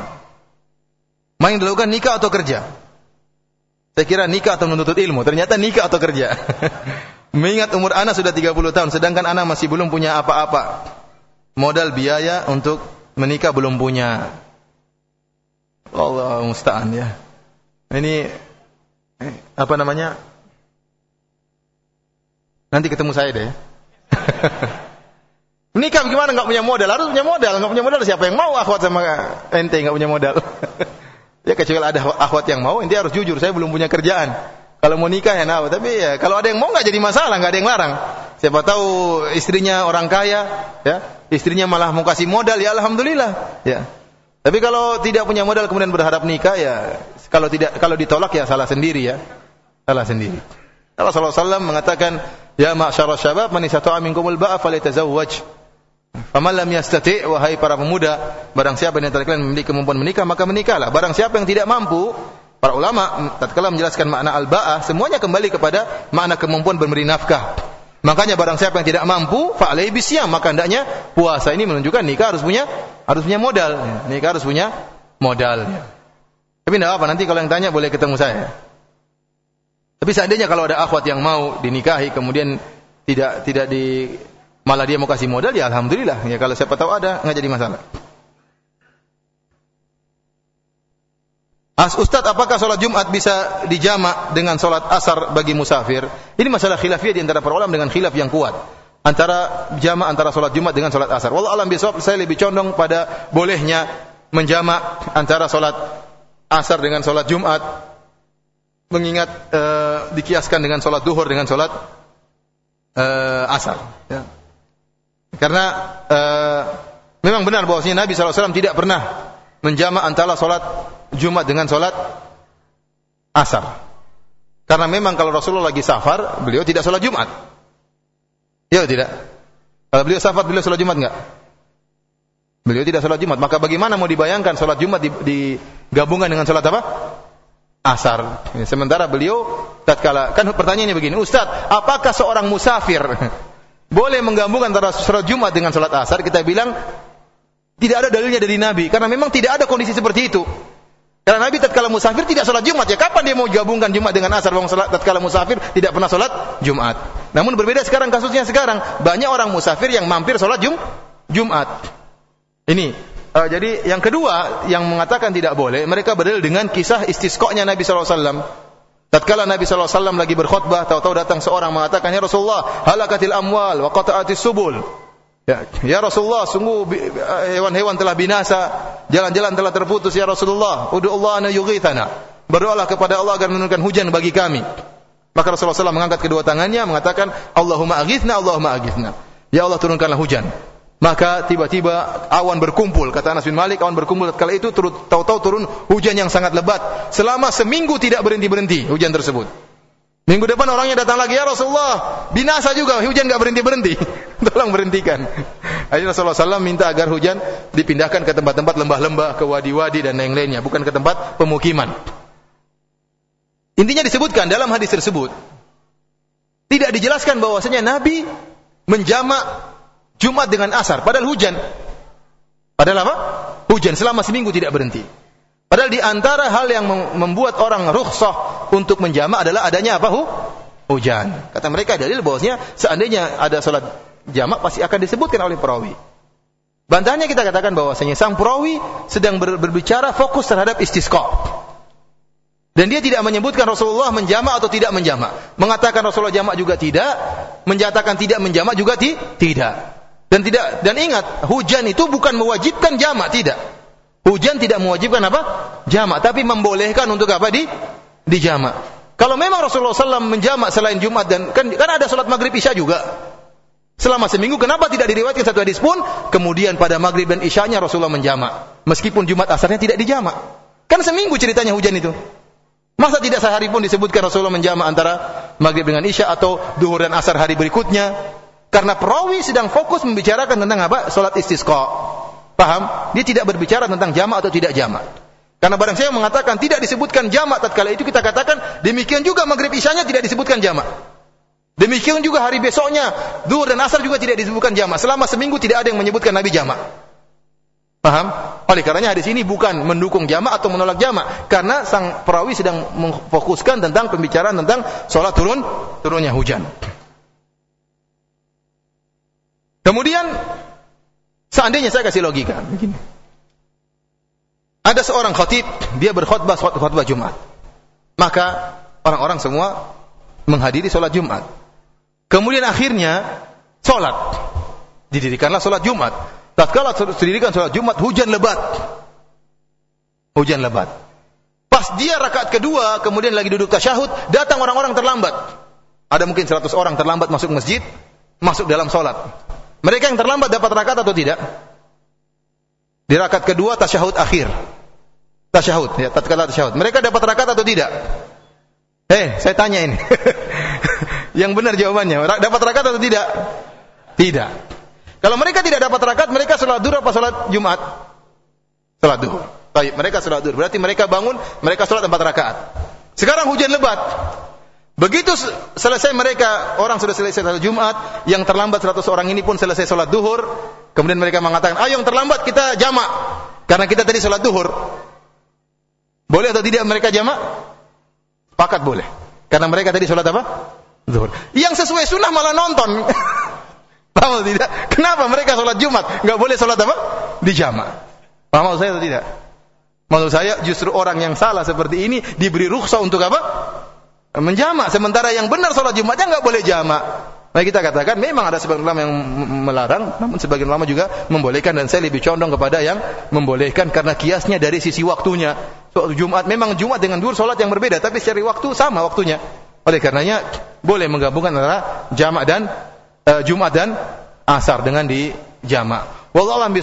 Mana yang didahulukan, nikah atau kerja? Saya kira nikah atau menuntut ilmu. Ternyata nikah atau kerja. *laughs* Mengingat umur anak sudah 30 tahun, sedangkan anak masih belum punya apa-apa. Modal biaya untuk menikah belum punya. Allah musta'an ya. Ini apa namanya? Nanti ketemu saya deh. *laughs* Menikah bagaimana nggak punya modal? Harus punya modal. Nggak punya modal siapa yang mau akhwat sama ente nggak punya modal? *laughs* ya kecuali ada akhwat yang mau, ente harus jujur. Saya belum punya kerjaan. Kalau mau nikah ya nah, tapi ya kalau ada yang mau nggak jadi masalah, nggak ada yang larang. Siapa tahu istrinya orang kaya, ya istrinya malah mau kasih modal, ya alhamdulillah. Ya. Tapi kalau tidak punya modal kemudian berharap nikah, ya kalau tidak kalau ditolak ya salah sendiri ya, salah sendiri. Allah SAW mengatakan, Ya ma'asyara syabab, man istata'a minkumul ba'a falyatazawwaj. Faman lam yastati' wahai para pemuda, barang siapa yang antara kalian memiliki kemampuan menikah, maka menikahlah. Barang siapa yang tidak mampu, para ulama tatkala menjelaskan makna al-ba'ah, semuanya kembali kepada makna kemampuan memberi nafkah. Makanya barang siapa yang tidak mampu, fa alaihi bisyam, maka hendaknya puasa ini menunjukkan nikah harus punya harus punya modal. Nikah harus punya modalnya. Tapi tidak apa, nanti kalau yang tanya boleh ketemu saya. Tapi seandainya kalau ada akhwat yang mau dinikahi kemudian tidak tidak di malah dia mau kasih modal ya alhamdulillah. Ya kalau siapa tahu ada nggak jadi masalah. As Ustaz, apakah sholat Jumat bisa dijamak dengan sholat asar bagi musafir? Ini masalah khilafiyah di antara para dengan khilaf yang kuat. Antara jamak antara sholat Jumat dengan sholat asar. Wallah alam bisawab, saya lebih condong pada bolehnya menjamak antara sholat asar dengan sholat Jumat. Mengingat e, dikiaskan dengan sholat duhur dengan sholat e, asar. Ya. Karena e, memang benar bahwasanya Nabi SAW tidak pernah menjamak antara sholat Jumat dengan sholat asar. Karena memang kalau Rasulullah lagi safar, beliau tidak sholat Jumat. Ya tidak? Kalau beliau safar, beliau sholat Jumat enggak? Beliau tidak sholat Jumat. Maka bagaimana mau dibayangkan sholat Jumat digabungkan dengan sholat apa? Asar. Sementara beliau tatkala kan pertanyaannya begini, Ustaz, apakah seorang musafir boleh menggabungkan antara sholat Jumat dengan sholat asar? Kita bilang tidak ada dalilnya dari Nabi karena memang tidak ada kondisi seperti itu. Karena Nabi tatkala musafir tidak sholat Jumat ya. Kapan dia mau gabungkan Jumat dengan asar? Wong salat tatkala musafir tidak pernah sholat Jumat. Namun berbeda sekarang kasusnya sekarang. Banyak orang musafir yang mampir sholat Jum Jumat. Ini. Uh, jadi yang kedua yang mengatakan tidak boleh, mereka berdalil dengan kisah istisqanya Nabi SAW. Tatkala Nabi SAW lagi berkhutbah, tahu-tahu datang seorang mengatakan, Ya Rasulullah, halakatil amwal wa qata'atis subul. Ya, ya Rasulullah, sungguh hewan-hewan telah binasa, jalan-jalan telah terputus ya Rasulullah. Udu Allah ana yughithana. Berdoalah kepada Allah agar menurunkan hujan bagi kami. Maka Rasulullah SAW mengangkat kedua tangannya mengatakan, Allahumma aghithna, Allahumma aghithna. Ya Allah turunkanlah hujan. Maka tiba-tiba awan berkumpul. Kata Anas bin Malik, awan berkumpul. Kala itu tahu-tahu turun hujan yang sangat lebat. Selama seminggu tidak berhenti-berhenti hujan tersebut. Minggu depan orangnya datang lagi, ya Rasulullah, binasa juga, hujan nggak berhenti berhenti, *laughs* tolong berhentikan. Akhirnya Rasulullah SAW minta agar hujan dipindahkan ke tempat-tempat lembah-lembah, ke wadi-wadi dan yang lainnya, bukan ke tempat pemukiman. Intinya disebutkan dalam hadis tersebut, tidak dijelaskan bahwasanya Nabi menjamak Jumat dengan asar, padahal hujan. Padahal apa? Hujan selama seminggu tidak berhenti. Padahal di antara hal yang membuat orang rukhsah untuk menjamak adalah adanya apa? Hujan. Kata mereka dalil bahwasanya seandainya ada salat jamak pasti akan disebutkan oleh perawi. Bantahannya kita katakan bahwasanya sang perawi sedang ber, berbicara fokus terhadap istisqa. Dan dia tidak menyebutkan Rasulullah menjamak atau tidak menjamak. Mengatakan Rasulullah jamak juga tidak, menyatakan tidak menjamak juga ti tidak. Dan tidak dan ingat, hujan itu bukan mewajibkan jamak, tidak. Hujan tidak mewajibkan apa? Jamak, tapi membolehkan untuk apa di di jamak. Kalau memang Rasulullah SAW menjamak selain Jumat dan kan, kan ada sholat maghrib isya juga. Selama seminggu, kenapa tidak diriwayatkan satu hadis pun? Kemudian pada maghrib dan isyanya Rasulullah menjamak. Meskipun Jumat asarnya tidak dijamak. Kan seminggu ceritanya hujan itu. Masa tidak sehari pun disebutkan Rasulullah menjamak antara maghrib dengan isya atau duhur dan asar hari berikutnya? Karena perawi sedang fokus membicarakan tentang apa? Sholat istisqa. Paham? Dia tidak berbicara tentang jamak atau tidak jamak. Karena barang saya mengatakan tidak disebutkan jamak tatkala itu kita katakan demikian juga maghrib isyanya tidak disebutkan jamak. Demikian juga hari besoknya duhur dan asar juga tidak disebutkan jamak. Selama seminggu tidak ada yang menyebutkan Nabi jamak. Paham? Oleh karenanya hadis ini bukan mendukung jamak atau menolak jamak karena sang perawi sedang memfokuskan tentang pembicaraan tentang sholat turun turunnya hujan. Kemudian Seandainya saya kasih logika, begini. Ada seorang khatib, dia berkhutbah khutbah Jumat. Maka orang-orang semua menghadiri sholat Jumat. Kemudian akhirnya sholat. Didirikanlah sholat Jumat. Tatkala didirikan sholat Jumat, hujan lebat. Hujan lebat. Pas dia rakaat kedua, kemudian lagi duduk tasyahud, datang orang-orang terlambat. Ada mungkin 100 orang terlambat masuk masjid, masuk dalam sholat. Mereka yang terlambat dapat rakaat atau tidak? Di rakaat kedua tasyahud akhir. Tasyahud, ya, tatkala tasyahud. Mereka dapat rakaat atau tidak? Eh, saya tanya ini. *laughs* yang benar jawabannya. Dapat rakaat atau tidak? Tidak. Kalau mereka tidak dapat rakaat, mereka sholat duhur apa sholat Jumat? Sholat duhur. Baik, mereka sholat duhur. Berarti mereka bangun, mereka sholat empat rakaat. Sekarang hujan lebat. Begitu selesai mereka, orang sudah selesai sholat Jumat, yang terlambat 100 orang ini pun selesai sholat duhur, kemudian mereka mengatakan, ayo yang terlambat kita jamak, karena kita tadi sholat duhur. Boleh atau tidak mereka jamak? Pakat boleh. Karena mereka tadi sholat apa? Zuhur. Yang sesuai sunnah malah nonton. *laughs* Paham tidak? Kenapa mereka sholat Jumat? Nggak boleh sholat apa? Di jamak. Paham maksud saya atau tidak? Maksud saya justru orang yang salah seperti ini diberi rukhsah untuk apa? Menjamak. Sementara yang benar sholat Jumatnya nggak boleh jamak. Nah kita katakan memang ada sebagian ulama yang melarang, namun sebagian ulama juga membolehkan dan saya lebih condong kepada yang membolehkan karena kiasnya dari sisi waktunya. So, Jumat memang Jumat dengan dua sholat yang berbeda, tapi secara waktu sama waktunya. Oleh karenanya boleh menggabungkan antara jamak dan uh, Jumat dan asar dengan di jamak. Wallahu a'lam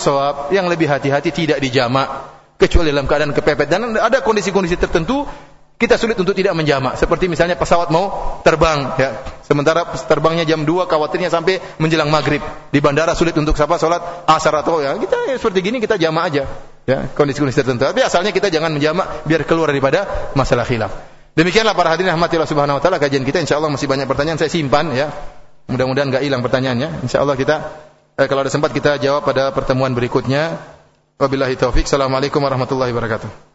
yang lebih hati-hati tidak di jamak kecuali dalam keadaan kepepet dan ada kondisi-kondisi tertentu kita sulit untuk tidak menjamak. Seperti misalnya pesawat mau terbang, ya. Sementara terbangnya jam 2, khawatirnya sampai menjelang maghrib. Di bandara sulit untuk siapa sholat asar atau ya. Kita ya, seperti gini kita jamak aja. Ya, kondisi-kondisi tertentu. Tapi asalnya kita jangan menjamak biar keluar daripada masalah khilaf. Demikianlah para hadirin rahmatillah subhanahu wa taala kajian kita. Insyaallah masih banyak pertanyaan saya simpan ya. Mudah-mudahan enggak hilang pertanyaannya. Insyaallah kita eh, kalau ada sempat kita jawab pada pertemuan berikutnya. Wabillahi taufik. Assalamualaikum warahmatullahi wabarakatuh.